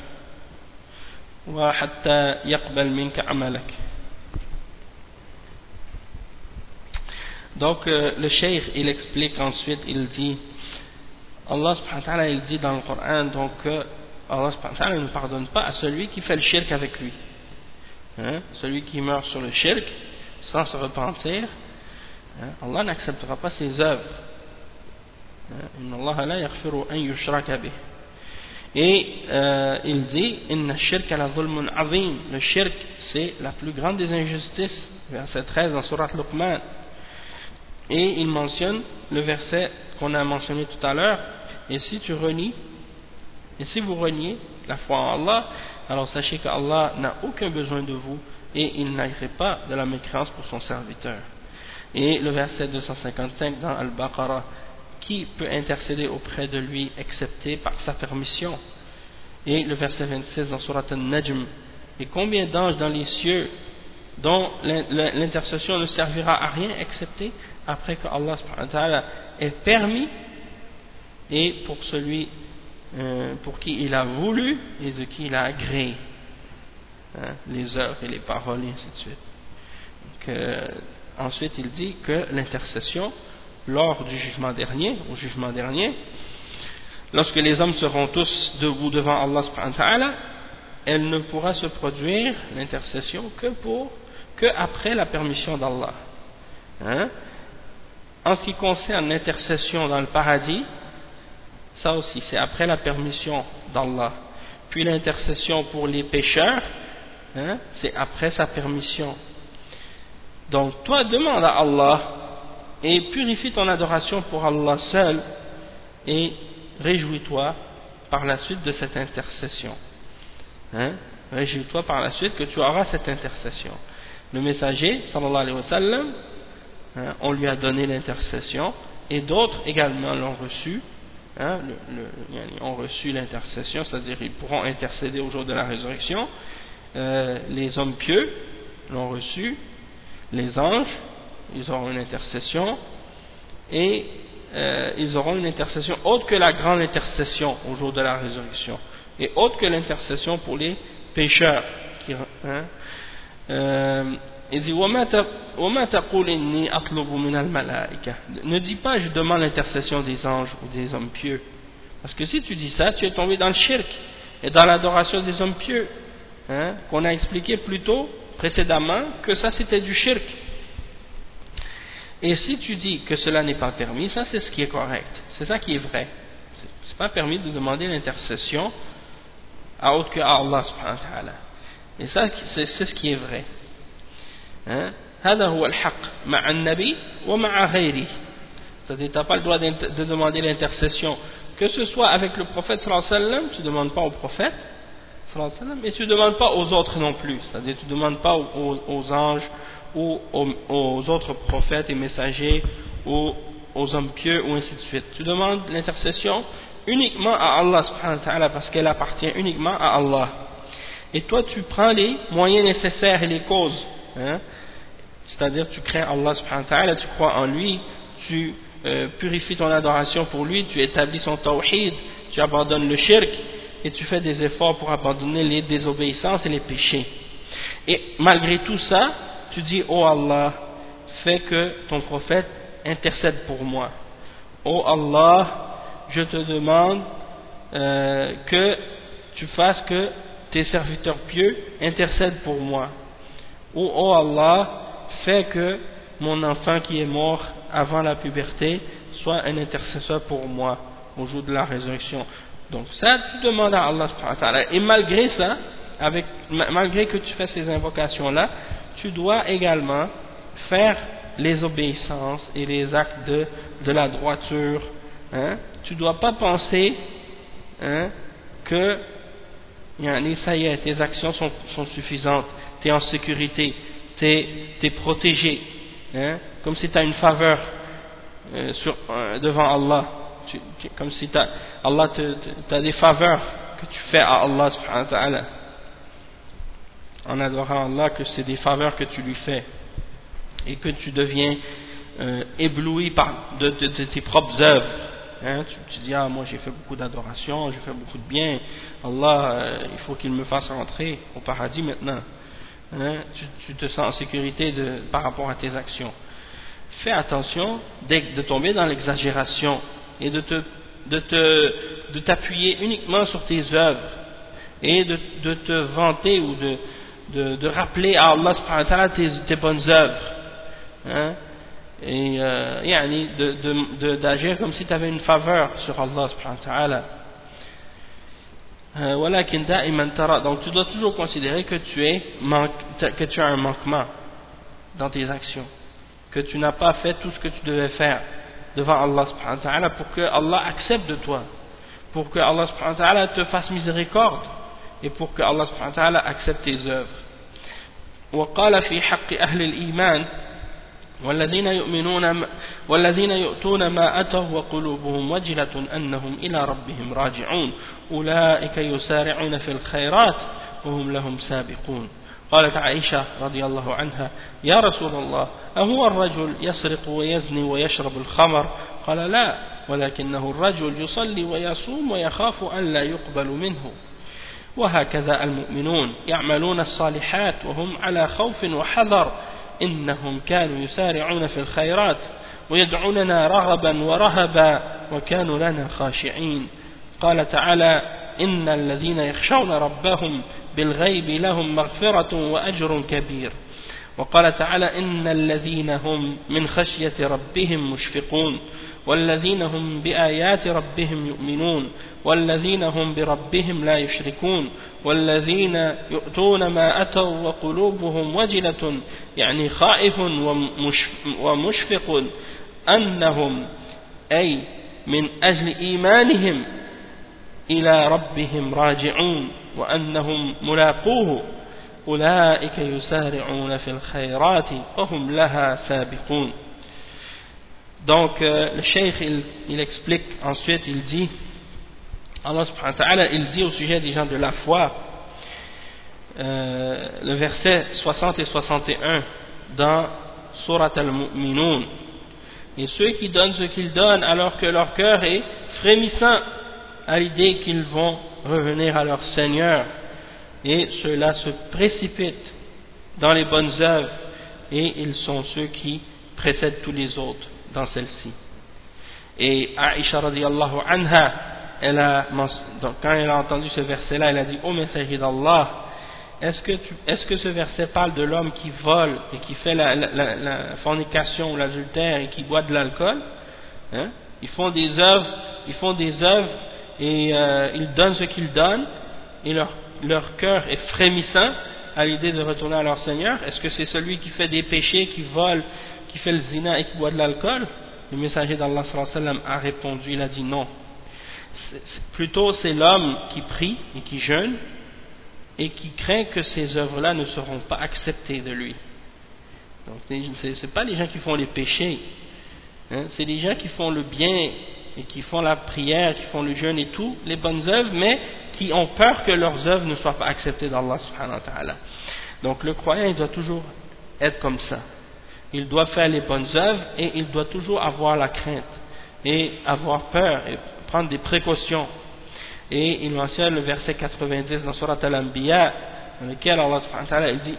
وحتى يقبل منك عملك Donc euh, le cheikh il explique ensuite, il dit Allah subhanahu wa ta'ala il dit dans le Coran donc euh, Allah subhanahu wa ta'ala ne pardonne pas à celui qui fait le shirk avec lui. Hein? Celui qui meurt sur le shirk sans se repentir, hein? Allah n'acceptera pas ses œuvres. Hein? Et euh, il dit. Le shirk c'est la plus grande des injustices. Verset 13 dans Surat Luqman. Et il mentionne le verset qu'on a mentionné tout à l'heure, et si tu renies, et si vous reniez la foi en Allah, alors sachez qu'Allah n'a aucun besoin de vous et il n'agrée pas de la mécréance pour son serviteur. Et le verset 255 dans Al-Baqarah, qui peut intercéder auprès de lui excepté par sa permission. Et le verset 26 dans Surat Al-Najm, et combien d'anges dans les cieux dont l'intercession ne servira à rien excepté après que Allah ait permis et pour celui euh, pour qui il a voulu et de qui il a agréé hein, les œuvres et les paroles et ainsi de suite. Euh, ensuite il dit que l'intercession lors du jugement dernier au jugement dernier lorsque les hommes seront tous debout devant Allah elle ne pourra se produire l'intercession que pour que après la permission d'Allah. Hein? En ce qui concerne l'intercession dans le paradis, ça aussi, c'est après la permission d'Allah. Puis l'intercession pour les pécheurs, hein, c'est après sa permission. Donc, toi, demande à Allah et purifie ton adoration pour Allah seul et réjouis-toi par la suite de cette intercession. Hein? Réjouis-toi par la suite que tu auras cette intercession le messager, sallallahu alayhi hein, on lui a donné l'intercession, et d'autres également l'ont reçu, hein, ont reçu l'intercession, c'est-à-dire ils pourront intercéder au jour de la résurrection. Euh, les hommes pieux l'ont reçu, les anges, ils auront une intercession, et euh, ils auront une intercession autre que la grande intercession au jour de la résurrection, et autre que l'intercession pour les pécheurs. Qui, hein, euh, ne dis pas je demande l'intercession des anges ou des hommes pieux. Parce que si tu dis ça tu es tombé dans le shirk et dans l'adoration des hommes pieux hein, qu'on a expliqué plus tôt précédemment que ça c'était du shirk et si tu dis que cela n'est pas permis ça c'est ce qui est correct c'est ça qui est vrai c'est pas permis de demander l'intercession à autre que à Allah subhanahu wa ta'ala et ça, c'est ce qui est vrai. Hein? C'est-à-dire, tu n'as pas le droit de demander l'intercession, que ce soit avec le prophète sallallahu alayhi wa sallam, tu ne demandes pas au prophète sallallahu alayhi wa sallam, et tu ne demandes pas aux autres non plus. C'est-à-dire, tu ne demandes pas aux, anges ou aux, autres prophètes et messagers ou aux hommes pieux ou ainsi de suite. Tu demandes l'intercession uniquement à Allah subhanahu wa parce qu'elle appartient uniquement à Allah et toi tu prends les moyens nécessaires et les causes hein? c'est-à-dire tu crains Allah subhanahu wa tu crois en lui tu euh, purifies ton adoration pour lui tu établis son tawhid tu abandonnes le shirk et tu fais des efforts pour abandonner les désobéissances et les péchés et malgré tout ça tu dis oh Allah fais que ton prophète intercède pour moi oh Allah je te demande euh, que tu fasses que tes serviteurs pieux intercèdent pour moi. Ou, oh Allah, fais que mon enfant qui est mort avant la puberté soit un intercesseur pour moi au jour de la résurrection. Donc ça, tu demandes à Allah et malgré ça, avec, malgré que tu fais ces invocations-là, tu dois également faire les obéissances et les actes de, de la droiture. Hein? Tu ne dois pas penser hein, que ça y est, tes actions sont, sont suffisantes, tu es en sécurité, tu es, protégé, hein, comme si tu as une faveur euh, euh, devant Allah, comme si Allah te, as des faveurs que tu fais à Allah en adorant Allah, que c'est des faveurs que tu lui fais, et que tu deviens euh, ébloui par de, tes propres œuvres. Hein, tu, dis, ah, moi j'ai fait beaucoup d'adoration, j'ai fait beaucoup de bien, Allah, euh, il faut qu'il me fasse rentrer au paradis maintenant. Hein, tu, te sens en sécurité de, par rapport à tes actions. Fais attention de, tomber dans l'exagération et de de te de t'appuyer uniquement sur tes œuvres et de, de te vanter ou de, de, rappeler à Allah tes, tes bonnes œuvres. Hein, et euh, d'agir comme si tu avais une faveur sur Allah subhanahu wa ta'ala. Euh, donc tu dois toujours considérer que tu, es que tu as un manquement dans tes actions. Que tu n'as pas fait tout ce que tu devais faire devant Allah subhanahu wa ta'ala pour que Allah accepte de toi. Pour que Allah subhanahu wa ta'ala te fasse miséricorde et pour que Allah subhanahu wa ta'ala accepte tes œuvres وقال في حق أهل الإيمان والذين يؤمنون والذين يؤتون ما أتوا وقلوبهم وجلة أنهم إلى ربهم راجعون. أولئك يسارعون في الخيرات وهم لهم سابقون. قالت عائشة رضي الله عنها يا رسول الله أهو الرجل يسرق ويزني ويشرب الخمر؟ قال لا ولكنه الرجل يصلي ويصوم ويخاف أن لا يقبل منه. وهكذا المؤمنون يعملون الصالحات وهم على خوف وحذر إنهم كانوا يسارعون في الخيرات ويدعوننا رغبا ورهبا وكانوا لنا خاشعين. قال تعالى إن الذين يخشون ربهم بالغيب لهم مغفرة وأجر كبير. وقال تعالى إن الذين هم من خشية ربهم مشفقون. والذين هم بآيات ربهم يؤمنون والذين هم بربهم لا يشركون والذين يؤتون ما أتوا وقلوبهم وجلة يعني خائف ومشفق أنهم أي من أجل إيمانهم إلى ربهم راجعون وأنهم ملاقوه أولئك يسارعون في الخيرات وهم لها سابقون. Donc, euh, le cheikh, il, explique ensuite, il dit, Allah subhanahu wa ta'ala, il dit au sujet des gens de la foi, euh, le verset 60 et 61 dans Surat al-Mu'minun, et ceux qui donnent ce qu'ils donnent alors que leur cœur est frémissant à l'idée qu'ils vont revenir à leur Seigneur, et ceux-là se précipitent dans les bonnes œuvres, et ils sont ceux qui précèdent tous les autres dans celle-ci. Et Aisha radiallahu anha, elle a, quand elle a entendu ce verset-là, elle a dit, ô messager d'Allah, est-ce que, est que ce verset parle de l'homme qui vole et qui fait la, la, fornication ou l'adultère et qui boit de l'alcool hein? Ils font des œuvres, ils font des œuvres et euh, ils donnent ce qu'ils donnent et leur, leur cœur est frémissant à l'idée de retourner à leur Seigneur. Est-ce que c'est celui qui fait des péchés, qui vole qui fait le zina et qui boit de l'alcool Le messager d'Allah a répondu, il a dit non. Plutôt c'est l'homme qui prie et qui jeûne et qui craint que ces œuvres-là ne seront pas acceptées de lui. Donc ce n'est pas les gens qui font les péchés, hein, c'est les gens qui font le bien et qui font la prière, qui font le jeûne et tout, les bonnes œuvres, mais qui ont peur que leurs œuvres ne soient pas acceptées d'Allah. Donc le croyant, il doit toujours être comme ça il doit faire les bonnes œuvres et il doit toujours avoir la crainte et avoir peur et prendre des précautions. Et il mentionne le verset 90 dans Surat Al-Anbiya dans lequel Allah subhanahu wa ta'ala dit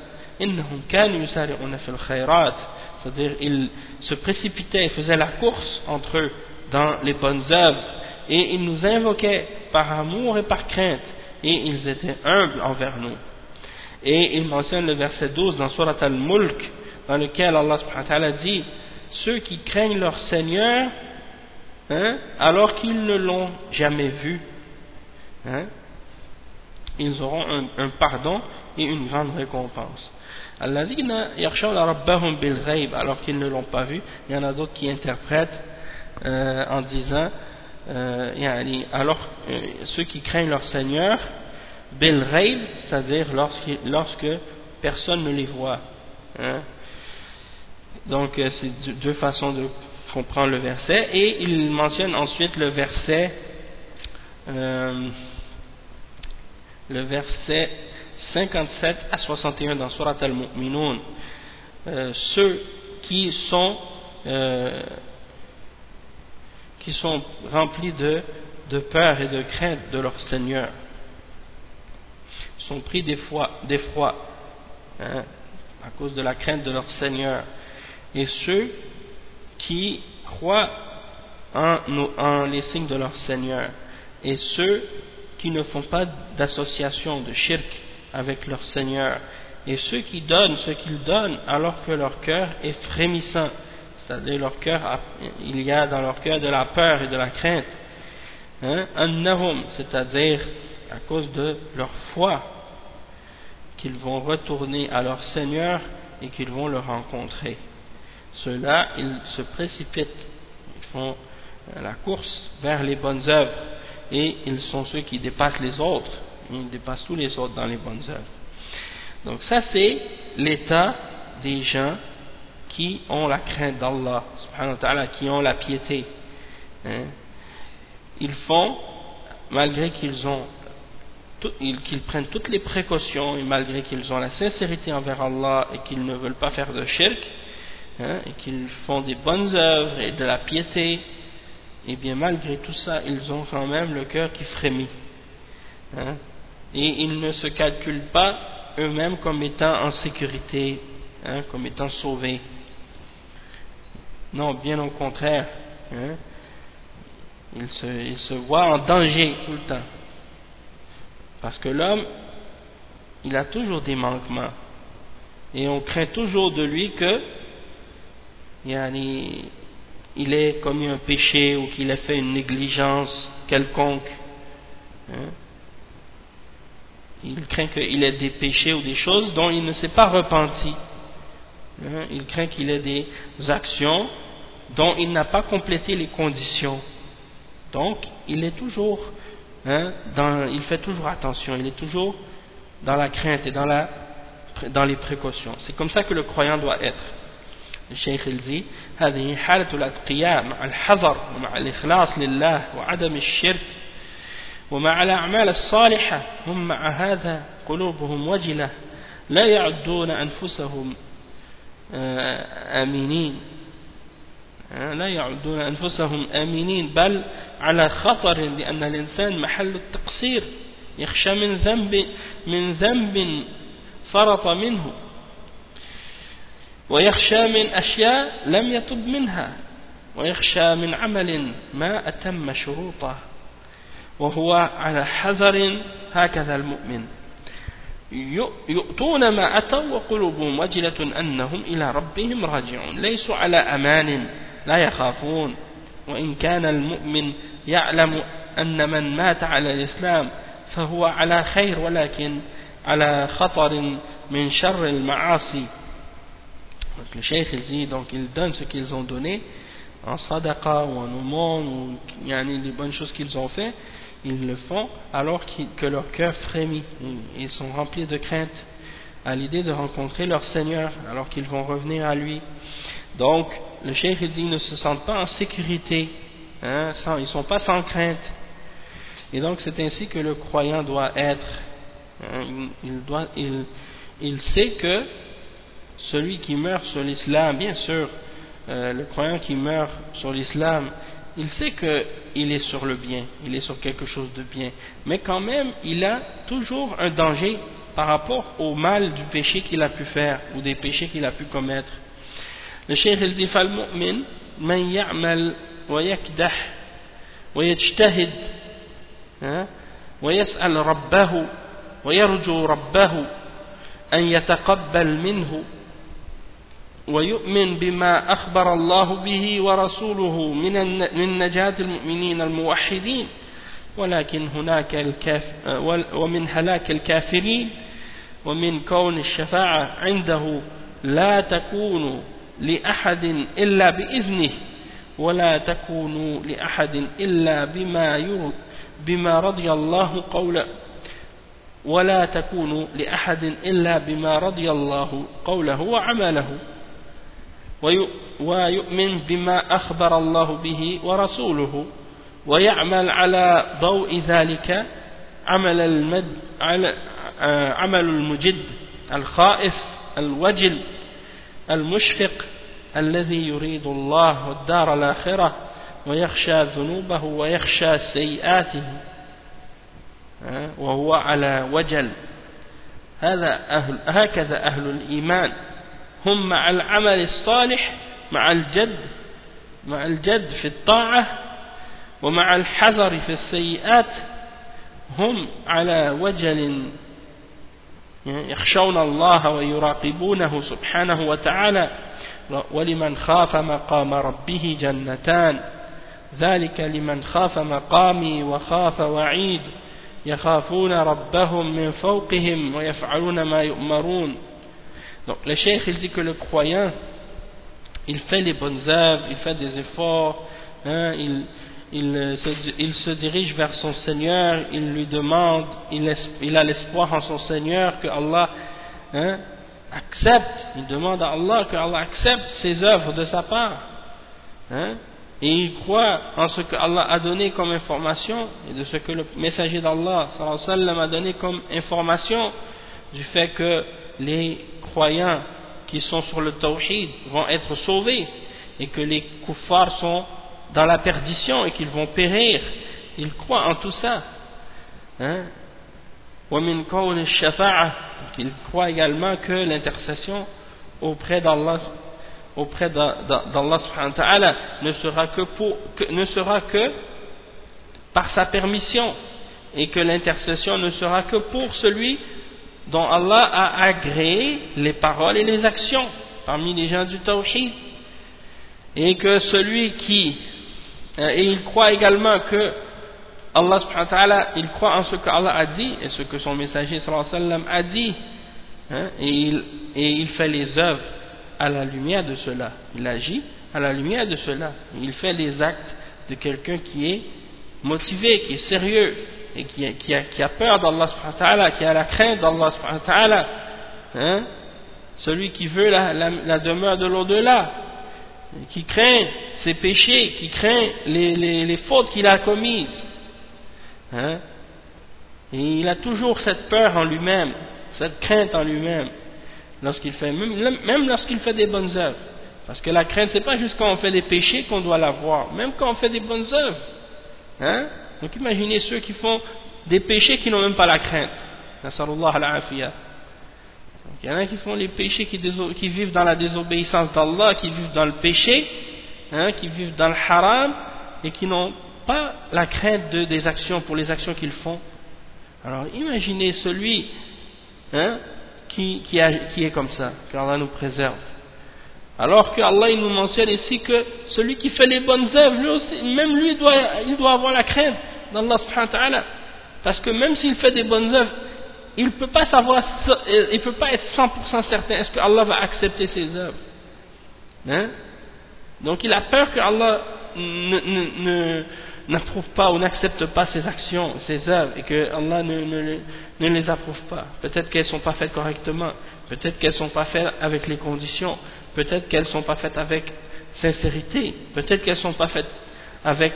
c'est-à-dire ils se précipitaient et faisaient la course entre eux dans les bonnes œuvres et ils nous invoquaient par amour et par crainte et ils étaient humbles envers nous et il mentionne le verset 12 dans Surat Al-Mulk dans lequel Allah subhanahu dit ceux qui craignent leur Seigneur hein, alors qu'ils ne l'ont jamais vu hein, ils auront un, pardon et une grande récompense. Alors qu'ils ne l'ont pas vu. Il y en a d'autres qui interprètent euh, en disant euh, alors euh, ceux qui craignent leur Seigneur bil c'est-à-dire lorsque, personne ne les voit hein, donc euh, c'est deux façons de comprend le verset. Et il mentionne ensuite le verset euh, le verset 57 à 61 dans Surat al-Mu'minun. Euh, ceux qui sont remplis de, de peur et de crainte de leur Seigneur sont pris d'effroi hein, à cause de la crainte de leur Seigneur et ceux qui croient en, les signes de leur Seigneur et ceux qui ne font pas d'association de shirk avec leur Seigneur et ceux qui donnent ce qu'ils donnent alors que leur cœur est frémissant c'est-à-dire leur cœur il y a dans leur cœur de la peur et de la crainte hein, c'est-à-dire à cause de leur foi qu'ils vont retourner à leur Seigneur et qu'ils vont le rencontrer ceux-là, ils se précipitent, ils font euh, la course vers les bonnes œuvres et ils sont ceux qui dépassent les autres, ils dépassent tous les autres dans les bonnes œuvres. Donc ça c'est l'état des gens qui ont la crainte d'Allah, qui ont la piété. Hein. Ils font, malgré qu'ils ont qu'ils prennent toutes les précautions et malgré qu'ils ont la sincérité envers Allah et qu'ils ne veulent pas faire de shirk, Hein, et qu'ils font des bonnes œuvres et de la piété, et eh bien malgré tout ça, ils ont quand même le cœur qui frémit. Hein, et ils ne se calculent pas eux-mêmes comme étant en sécurité, hein, comme étant sauvés. Non, bien au contraire. Ils se, ils se voient en danger tout le temps. Parce que l'homme, il a toujours des manquements. Et on craint toujours de lui que il ait commis un péché ou qu'il ait fait une négligence quelconque. Hein. Il craint qu'il ait des péchés ou des choses dont il ne s'est pas repenti. Hein. Il craint qu'il ait des actions dont il n'a pas complété les conditions. Donc, il est toujours, hein, il fait toujours attention, il est toujours dans la crainte et dans, dans les précautions. C'est comme ça que le croyant doit être. الشيخ الزي. هذه حالة الأتقياء مع الحذر ومع الإخلاص لله وعدم الشرك ومع الأعمال الصالحة هم مع هذا قلوبهم وجلة لا يعدون أنفسهم آه، آمنين. آه، لا يعدون أنفسهم آمنين بل على خطر لأن الإنسان محل التقصير يخشى من ذنب من ذنب فرط منه. ويخشى من أشياء لم يتب منها ويخشى من عمل ما أتم شروطه وهو على حذر هكذا المؤمن. يؤتون ما أتوا وقلوبهم وجلة أنهم إلى ربهم راجعون. ليسوا على أمان لا يخافون. وإن كان المؤمن يعلم أن من مات على الإسلام فهو على خير ولكن على خطر من شر المعاصي. Donc le cheikh il dit, donc ils donnent ce qu'ils ont donné en sadaqa ou en aumône ou les bonnes choses qu'ils ont fait, ils le font alors que leur cœur frémit. Ils sont remplis de crainte à l'idée de rencontrer leur Seigneur alors qu'ils vont revenir à lui. Donc le cheikh il dit, ils ne se sentent pas en sécurité, hein, ils ne sont pas sans crainte. Et donc c'est ainsi que le croyant doit être. Hein, il, doit, il, il sait que celui qui meurt sur l'islam, bien sûr, euh, le croyant qui meurt sur l'islam, il sait qu'il est sur le bien, il est sur quelque chose de bien, mais quand même, il a toujours un danger par rapport au mal du péché qu'il a pu faire ou des péchés qu'il a pu commettre. Le cheikh il dit فالمؤمن من يعمل ويكدح ويجتهد ويسأل ربه ويرجو ربه أن يتقبل منه ويؤمن بما أخبر الله به ورسوله من من نجاة المؤمنين الموحدين. ولكن هناك الكاف ومن هلاك الكافرين ومن كون الشفاعة عنده لا تكون لأحد إلا بإذنه ولا تكون لأحد إلا بما بما رضي الله قوله ولا تكون لأحد إلا بما رضي الله قوله وعمله. ويؤمن بما أخبر الله به ورسوله ويعمل على ضوء ذلك عمل المد عمل المجد الخائف الوجل المشفق الذي يريد الله والدار الآخرة ويخشى ذنوبه ويخشى سيئاته وهو على وجل. هذا أهل هكذا أهل الإيمان. هم مع العمل الصالح مع الجد مع الجد في الطاعة ومع الحذر في السيئات هم على وجل يخشون الله ويراقبونه سبحانه وتعالى. ولمن خاف مقام ربه جنتان. ذلك لمن خاف مقامي وخاف وعيد. يخافون ربهم من فوقهم ويفعلون ما يؤمرون. Donc le cheikh il dit que le croyant il fait les bonnes œuvres, il fait des efforts, hein, il, il, se, il, se, dirige vers son Seigneur, il lui demande, il, il a l'espoir en son Seigneur que Allah hein, accepte, il demande à Allah que Allah accepte ses œuvres de sa part. Hein, et il croit en ce que Allah a donné comme information et de ce que le messager d'Allah a donné comme information du fait que les croyants qui sont sur le tawhid vont être sauvés et que les kuffars sont dans la perdition et qu'ils vont périr. Il croit en tout ça. Hein? Il croit également que l'intercession auprès d'Allah auprès d'Allah ne sera que ne sera que par sa permission et que l'intercession ne sera que pour celui dont Allah a agréé les paroles et les actions parmi les gens du tawhid. Et que celui qui euh, et il croit également que Allah subhanahu wa il croit en ce que Allah a dit et ce que son messager a dit hein, et, il, et il fait les œuvres à la lumière de cela. Il agit à la lumière de cela. Il fait les actes de quelqu'un qui est motivé, qui est sérieux et qui a, qui a, qui a peur d'Allah subhanahu wa ta'ala qui a la crainte d'Allah subhanahu wa ta'ala hein, celui qui veut la, demeure de l'au-delà qui craint ses péchés, qui craint les, les, les fautes qu'il a commises. Hein? Et il a toujours cette peur en lui-même, cette crainte en lui-même, même, même lorsqu'il fait des bonnes œuvres. Parce que la crainte, c'est pas juste quand on fait des péchés qu'on doit l'avoir, même quand on fait des bonnes œuvres. Hein? Donc imaginez ceux qui font des péchés qui n'ont même pas la crainte. Il y en a qui font les péchés, qui, vivent dans la désobéissance d'Allah, qui vivent dans le péché, hein, qui vivent dans le haram, et qui n'ont pas la crainte de, des actions pour les actions qu'ils font. Alors imaginez celui hein, qui, qui, est comme ça, qu'Allah nous préserve. Alors que Allah il nous mentionne ici que celui qui fait les bonnes œuvres, lui aussi, même lui doit, il doit avoir la crainte d'Allah subhanahu wa ta'ala. Parce que même s'il fait des bonnes œuvres, il ne peut pas savoir, il peut pas être 100% certain est-ce que Allah va accepter ses œuvres. Hein? Donc il a peur que Allah n'approuve pas ou n'accepte pas ses actions, ses œuvres, et que Allah ne, les approuve pas. Peut-être qu'elles ne sont pas faites correctement, peut-être qu'elles ne sont pas faites avec les conditions, peut-être qu'elles ne sont pas faites avec sincérité, peut-être qu'elles ne sont pas faites avec,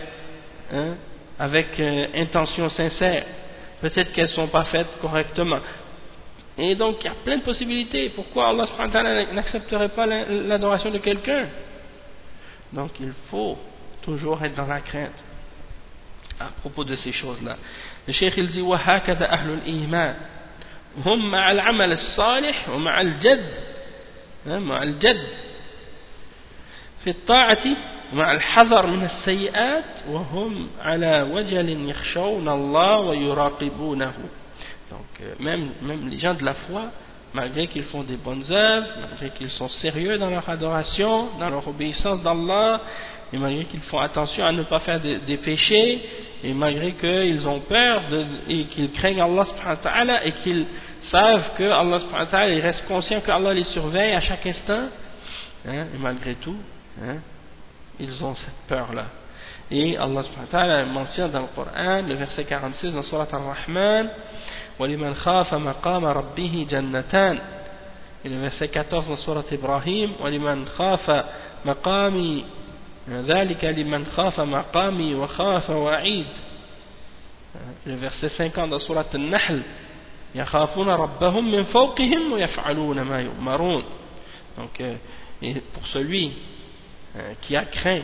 hein, avec euh, intention sincère peut-être qu'elles ne sont pas faites correctement. Et donc, il y a plein de possibilités. Pourquoi Allah n'accepterait pas l'adoration de quelqu'un? Donc, il faut toujours être dans la crainte à propos de ces choses-là. Le cheikh il dit وهكذا أهل الإيمان هم مع العمل الصالح ومع الجد مع الجد في الطاعة مع الحذر من السيئات وهم على وجل يخشون الله ويراقبونه donc euh, même, même les gens de la foi malgré qu'ils font des bonnes œuvres malgré qu'ils sont sérieux dans leur adoration dans leur obéissance d'Allah et malgré qu'ils font attention à ne pas faire des, des péchés et malgré qu'ils ont peur de, et qu'ils craignent Allah subhanahu wa ta'ala et qu'ils savent que Allah subhanahu wa ta'ala ils restent conscients que Allah les surveille à chaque instant hein, et malgré tout hein, ils ont cette peur-là. Et Allah subhanahu wa ta'ala mentionne dans le Coran, le verset 46 dans Surat Al-Rahman, وَلِمَنْ خَافَ مَقَامَ رَبِّهِ جَنَّتَانِ et le verset 14 dans Surat Ibrahim وَلِمَنْ خَافَ مَقَامِي ذَلِكَ لِمَنْ خَافَ مَقَامِي وَخَافَ وَعِيدٍ le verset 50 dans Surat Al-Nahl يَخَافُونَ رَبَّهُمْ مِنْ فَوْقِهِمْ وَيَفْعَلُونَ مَا يُؤْمَرُونَ donc euh, et pour celui euh, qui a craint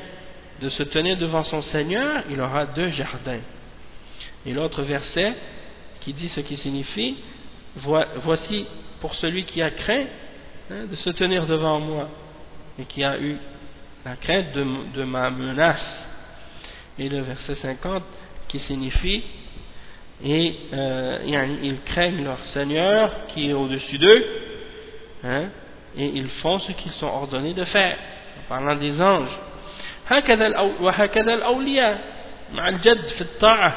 de se tenir devant son Seigneur il aura deux jardins et l'autre verset qui dit ce qui signifie voici pour celui qui a craint hein, de se tenir devant moi et qui a eu la crainte de, ma menace. Et le verset 50 qui signifie et euh, ils craignent leur Seigneur qui est au-dessus d'eux hein, et ils font ce qu'ils sont ordonnés de faire en parlant des anges وهكذا الأولياء مع الجد في الطاعة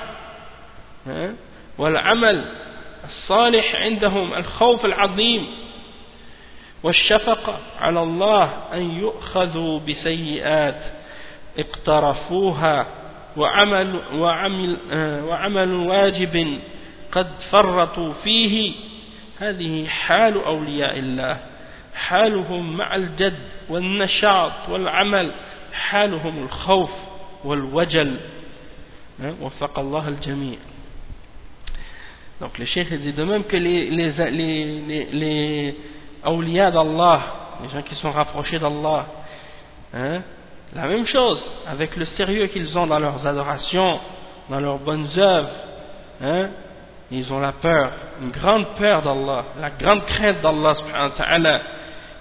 والعمل الصالح عندهم الخوف العظيم والشفقة على الله أن يؤخذوا بسيئات اقترفوها وعمل, وعمل, وعمل واجب قد فرطوا فيه. هذه حال أولياء الله. حالهم مع الجد والنشاط والعمل. حالهم الخوف والوجل. وفق الله الجميع. Donc le cheikh dit de même que les, les, les, les, d'Allah, les gens qui sont rapprochés d'Allah, hein, la même chose, avec le sérieux qu'ils ont dans leurs adorations, dans leurs bonnes œuvres, hein, ils ont la peur, une grande peur d'Allah, la grande crainte d'Allah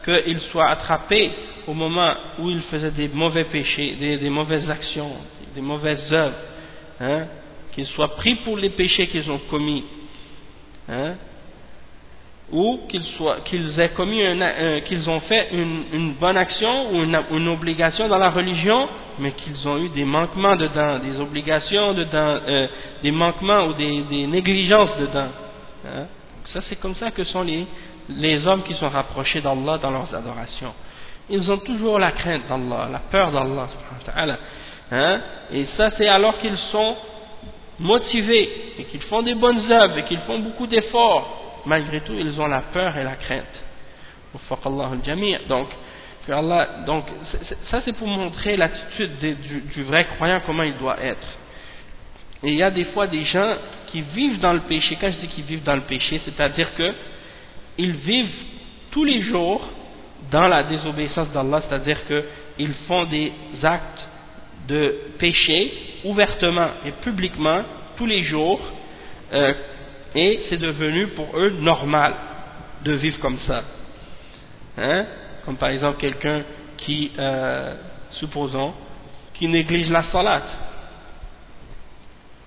qu'ils soient attrapés au moment où ils faisaient des mauvais péchés, des, des mauvaises actions, des mauvaises œuvres, hein, qu'ils soient pris pour les péchés qu'ils ont commis, hein, ou qu'ils aient commis qu'ils ont fait une, bonne action ou une, obligation dans la religion, mais qu'ils ont eu des manquements dedans, des obligations dedans, euh, des manquements ou des, négligences dedans. Hein. ça c'est comme ça que sont les, les hommes qui sont rapprochés d'Allah dans leurs adorations. Ils ont toujours la crainte d'Allah, la peur d'Allah. Hein. Et ça c'est alors qu'ils sont motivés et qu'ils font des bonnes œuvres et qu'ils font beaucoup d'efforts, malgré tout, ils ont la peur et la crainte. Donc, que Allah, donc ça c'est pour montrer l'attitude du, vrai croyant, comment il doit être. Et il y a des fois des gens qui vivent dans le péché. Quand je dis qu'ils vivent dans le péché, c'est-à-dire que ils vivent tous les jours dans la désobéissance d'Allah, c'est-à-dire qu'ils font des actes de péché ouvertement et publiquement tous les jours euh, et c'est devenu pour eux normal de vivre comme ça. Hein? Comme par exemple quelqu'un qui, euh, supposons, qui néglige la salat.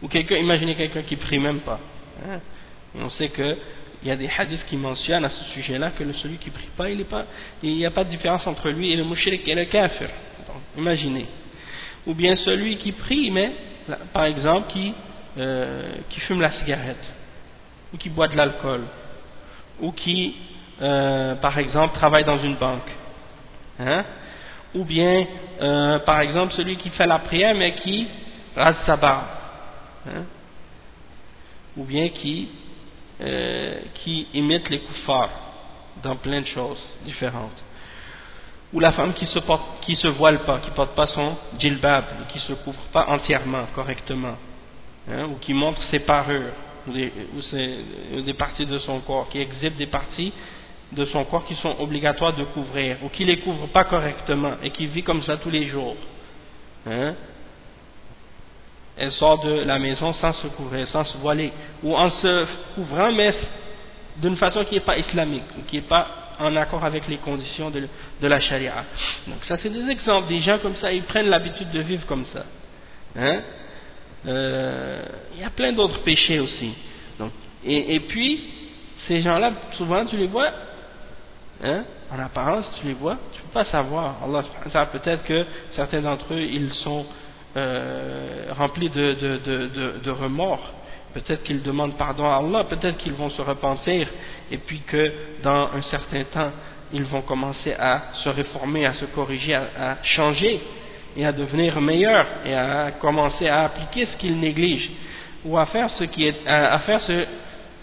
Ou quelqu'un, imaginez quelqu'un qui prie même pas. Hein? On sait que il y a des hadiths qui mentionnent à ce sujet-là que celui qui prie pas, il n'y a pas de différence entre lui et le mushrik et le kafir. imaginez ou bien celui qui prie, mais par exemple euh, qui fume la cigarette, ou qui boit de l'alcool, ou qui, euh, par exemple, travaille dans une banque, hein, ou bien, euh, par exemple, celui qui fait la prière, mais qui rase sa barbe, hein, ou bien qui, qui imite les coups forts dans plein de choses différentes ou la femme qui se porte, qui se voile pas, qui porte pas son djilbab, qui se couvre pas entièrement, correctement, hein, ou qui montre ses parures, ou des, parties de son corps, qui exhibe des parties de son corps qui sont obligatoires de couvrir, ou qui les couvre pas correctement, et qui vit comme ça tous les jours. Hein? Elle sort de la maison sans se couvrir, sans se voiler, ou en se couvrant, mais d'une façon qui n'est pas islamique, qui n'est pas en accord avec les conditions de, la charia. Donc ça c'est des exemples, des gens comme ça, ils prennent l'habitude de vivre comme ça. Hein? Euh, il y a plein d'autres péchés aussi. Donc, et, puis, ces gens-là, souvent tu les vois, hein, en apparence tu les vois, tu ne peux pas savoir. Allah peut-être que certains d'entre eux, ils sont euh, remplis de, de remords peut-être qu'ils demandent pardon à Allah, peut-être qu'ils vont se repentir, et puis que dans un certain temps, ils vont commencer à se réformer, à se corriger, à, changer, et à devenir meilleurs, et à commencer à appliquer ce qu'ils négligent, ou à faire ce qui est, à, faire ce,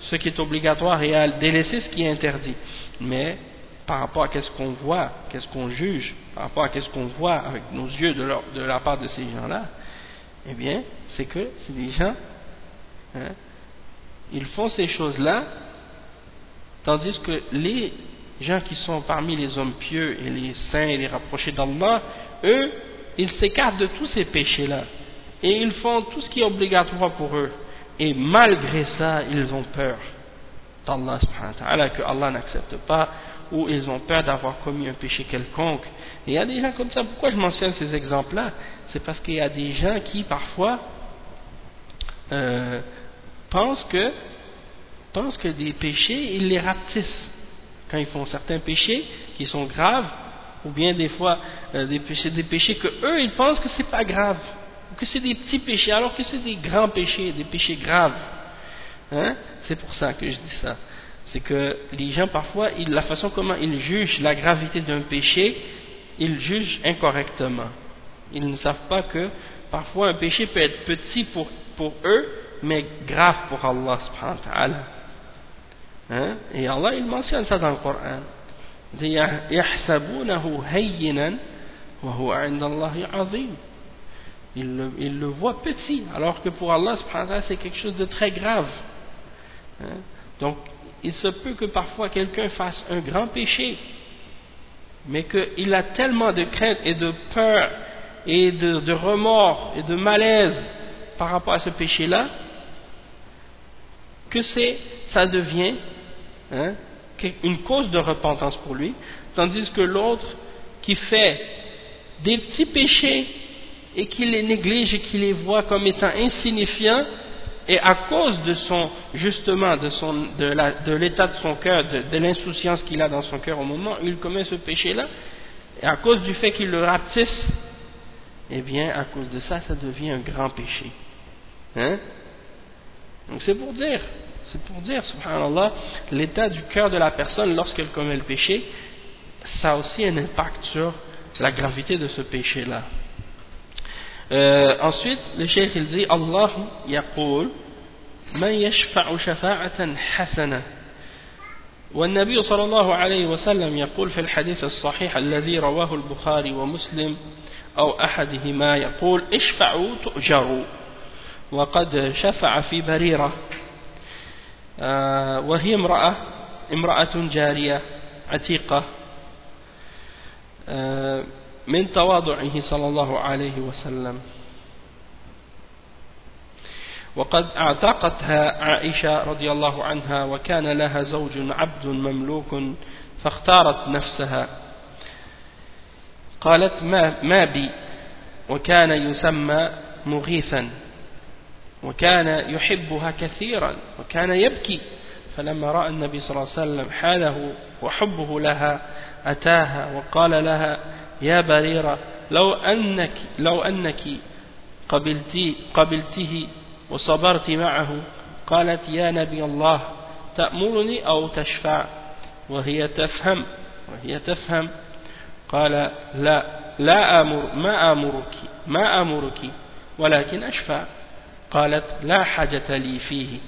ce qui est obligatoire et à délaisser ce qui est interdit. Mais par rapport à qu'est-ce qu'on voit, qu'est-ce qu'on juge, par rapport à qu'est-ce qu'on voit avec nos yeux de, de la part de ces gens-là, eh bien, c'est que c'est des gens, hein, ils font ces choses-là, tandis que les gens qui sont parmi les hommes pieux et les saints et les rapprochés d'Allah, eux, ils s'écartent de tous ces péchés-là et ils font tout ce qui est obligatoire pour eux. Et malgré ça, ils ont peur d'Allah, que Allah n'accepte pas, ou ils ont peur d'avoir commis un péché quelconque. Et il y a des gens comme ça. Pourquoi je mentionne ces exemples-là? C'est parce qu'il y a des gens qui, parfois, euh, pensent que pensent que des péchés, ils les rapetissent. Quand ils font certains péchés qui sont graves, ou bien des fois euh, des péchés, que eux ils pensent que c'est pas grave, que c'est des petits péchés, alors que c'est des grands péchés, des péchés graves. Hein? C'est pour ça que je dis ça. C'est que les gens parfois, la façon comment ils jugent la gravité d'un péché, ils jugent incorrectement. Ils ne savent pas que parfois un péché peut être petit pour, pour eux, mais grave pour Allah subhanahu wa ta'ala. Hein? Et Allah il mentionne ça dans le Coran. Il dit il le, il le voit petit, alors que pour Allah c'est quelque chose de très grave. Hein? Donc, il se peut que parfois quelqu'un fasse un grand péché, mais qu'il a tellement de crainte et de peur et de, de remords et de malaise par rapport à ce péché-là, que ça devient hein, une cause de repentance pour lui, tandis que l'autre qui fait des petits péchés et qui les néglige et qui les voit comme étant insignifiants, et à cause de son, justement, de, son, de l'état de, son cœur, de, l'insouciance qu'il a dans son cœur au moment où il commet ce péché-là, et à cause du fait qu'il le rapetisse, eh bien, à cause de ça, ça devient un grand péché. Hein? Donc c'est pour dire, c'est pour dire, subhanallah, l'état du cœur de la personne lorsqu'elle commet le péché, ça a aussi un impact sur la gravité de ce péché-là. Euh, ensuite, le cheikh il dit Allah يقول من يشفع شفاعة حسنة والنبي صلى الله عليه وسلم يقول في الحديث الصحيح الذي رواه البخاري ومسلم أو أحدهما يقول اشفعوا تؤجروا وقد شفع في بريرة آه، وهي امرأة امرأة جارية عتيقة آه، من تواضعه صلى الله عليه وسلم. وقد اعتقتها عائشة رضي الله عنها وكان لها زوج عبد مملوك فاختارت نفسها. قالت ما, ما بي؟ وكان يسمى مغيثا. وكان يحبها كثيرا وكان يبكي فلما رأى النبي صلى الله عليه وسلم حاله وحبه لها أتاها وقال لها يا بريرة لو أنك, لو أنك قبلتي قبلته وصبرت معه قالت يا نبي الله تأمرني أو تشفع؟ وهي تفهم وهي تفهم قال لا لا أمر ما أمرك ما أمرك ولكن أشفع قالت لا حاجة لي فيه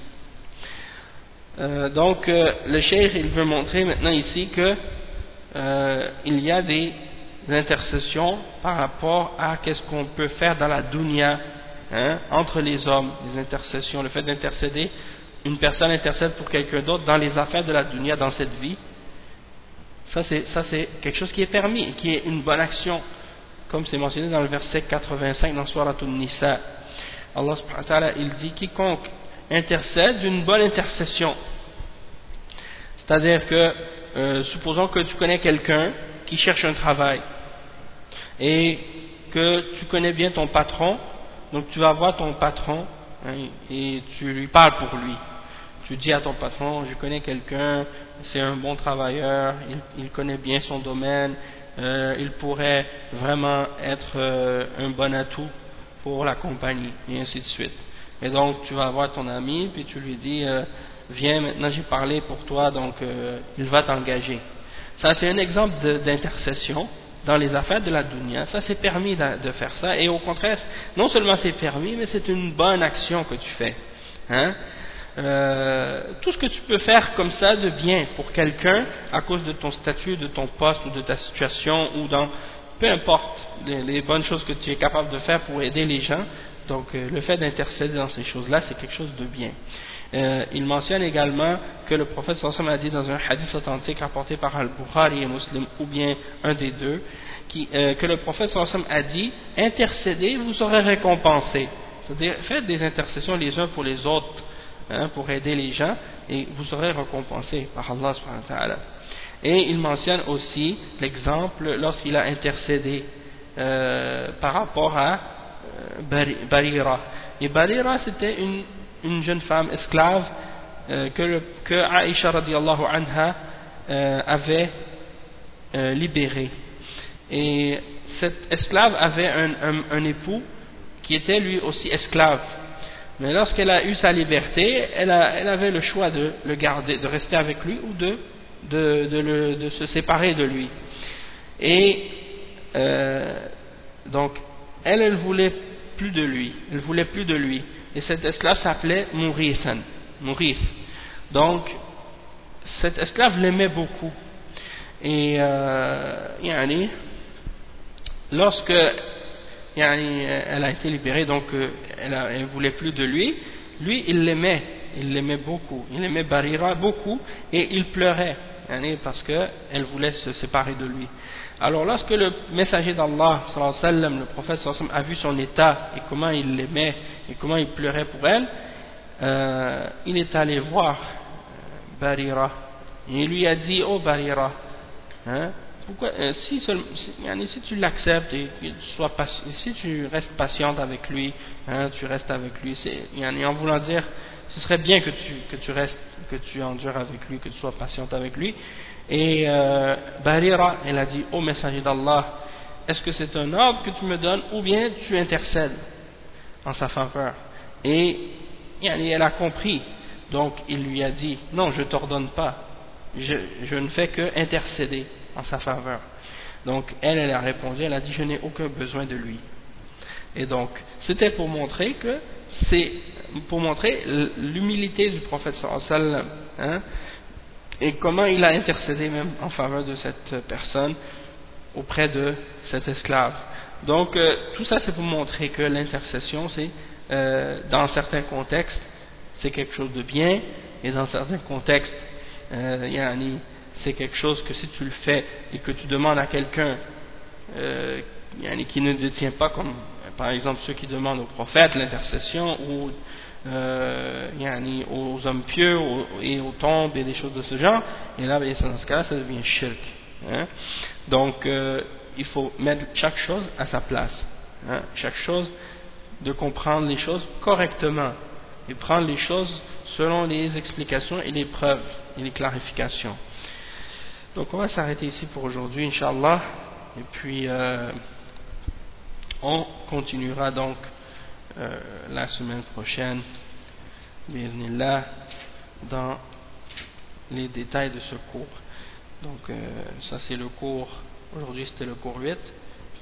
Euh, donc, euh, le cheikh, il veut montrer maintenant ici que euh, il y a des intercessions par rapport à qu'est-ce qu'on peut faire dans la dunya hein, entre les hommes, les intercessions, le fait d'intercéder, une personne intercède pour quelqu'un d'autre dans les affaires de la dunya dans cette vie, ça c'est quelque chose qui est permis, qui est une bonne action, comme c'est mentionné dans le verset 85 dans Surat Nisa. Allah subhanahu il dit quiconque intercède d'une bonne intercession. C'est-à-dire que, euh, supposons que tu connais quelqu'un qui cherche un travail et que tu connais bien ton patron, donc tu vas voir ton patron hein, et tu lui parles pour lui. Tu dis à ton patron, je connais quelqu'un, c'est un bon travailleur, il, connaît bien son domaine, euh, il pourrait vraiment être euh, un bon atout pour la compagnie, et ainsi de suite. Et donc tu vas voir ton ami, puis tu lui dis, euh, viens maintenant j'ai parlé pour toi, donc il va t'engager. Ça c'est un exemple d'intercession dans les affaires de la dunya, ça c'est permis de, faire ça, et au contraire, non seulement c'est permis, mais c'est une bonne action que tu fais. Hein? euh, tout ce que tu peux faire comme ça de bien pour quelqu'un à cause de ton statut, de ton poste ou de ta situation ou dans peu importe les, bonnes choses que tu es capable de faire pour aider les gens. Donc euh, le fait d'intercéder dans ces choses-là, c'est quelque chose de bien. Euh, il mentionne également que le prophète sallam a dit dans un hadith authentique rapporté par Al-Bukhari et Muslim, ou bien un des deux, que le prophète sallam a dit « Intercédez, vous serez récompensé ». C'est-à-dire, faites des intercessions les uns pour les autres Hein, pour aider les gens et vous serez récompensé par Allah subhanahu wa. Et il mentionne aussi l'exemple lorsqu'il a intercédé euh, par rapport à euh, Barira. Et Barira c'était une, une, jeune femme esclave euh, que, Aisha radiallahu anha avait libérée. Et cette esclave avait un époux qui était lui aussi esclave. Mais lorsqu'elle a eu sa liberté, elle, avait le choix de le garder, de rester avec lui ou de, de, se séparer de lui. Et euh, donc, elle, elle voulait plus de lui. Elle voulait plus de lui. Et cette esclave s'appelait Mourithan. Mourith. Donc, cette esclave l'aimait beaucoup. Et, euh, lorsque euh, elle a été libérée, donc euh, elle ne voulait plus de lui. Lui, il l'aimait, il l'aimait beaucoup. Il aimait Barira beaucoup et il pleurait parce qu'elle voulait se séparer de lui. Alors lorsque le messager d'Allah, le prophète a vu son état et comment il l'aimait et comment il pleurait pour elle, euh, il est allé voir Barira et il lui a dit, oh Barira, hein, euh, si, tu l'acceptes et sois si tu restes patiente avec lui, hein, tu restes avec lui, en voulant dire, ce serait bien que tu, restes, que tu endures avec lui, que tu sois patiente avec lui. Et euh, elle a dit, ô messager d'Allah, est-ce que c'est un ordre que tu me donnes ou bien tu intercèdes en sa faveur? Et elle a compris, donc il lui a dit, non, je t'ordonne pas, je, je ne fais que intercéder en sa faveur. Donc elle, elle a répondu, elle a dit je n'ai aucun besoin de lui. Et donc c'était pour montrer que c'est pour montrer l'humilité du prophète sallam hein, et comment il a intercédé même en faveur de cette personne auprès de cet esclave. Donc euh, tout ça c'est pour montrer que l'intercession c'est euh, dans certains contextes c'est quelque chose de bien et dans certains contextes euh, c'est quelque chose que si tu le fais et que tu demandes à quelqu'un euh, qui ne détient pas comme par exemple ceux qui demandent au prophète l'intercession ou euh, aux hommes pieux et aux tombes et des choses de ce genre et là dans ce cas ça devient shirk hein. donc euh, il faut mettre chaque chose à sa place hein. chaque chose de comprendre les choses correctement et prendre les choses selon les explications et les preuves et les clarifications donc on va s'arrêter ici pour aujourd'hui, Inch'Allah. Et puis euh, on continuera donc euh, la semaine prochaine, dans les détails de ce cours. Donc euh, ça c'est le cours, aujourd'hui c'était le cours 8,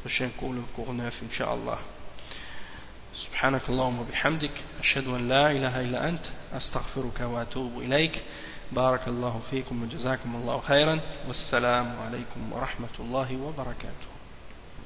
prochain cours le cours 9, Inch'Allah. سبحانك اللهم وبحمدك أشهد أن لا إله إلا أنت أستغفرك وأتوب إليك بارك الله فيكم وجزاكم الله خيرا والسلام عليكم ورحمة الله وبركاته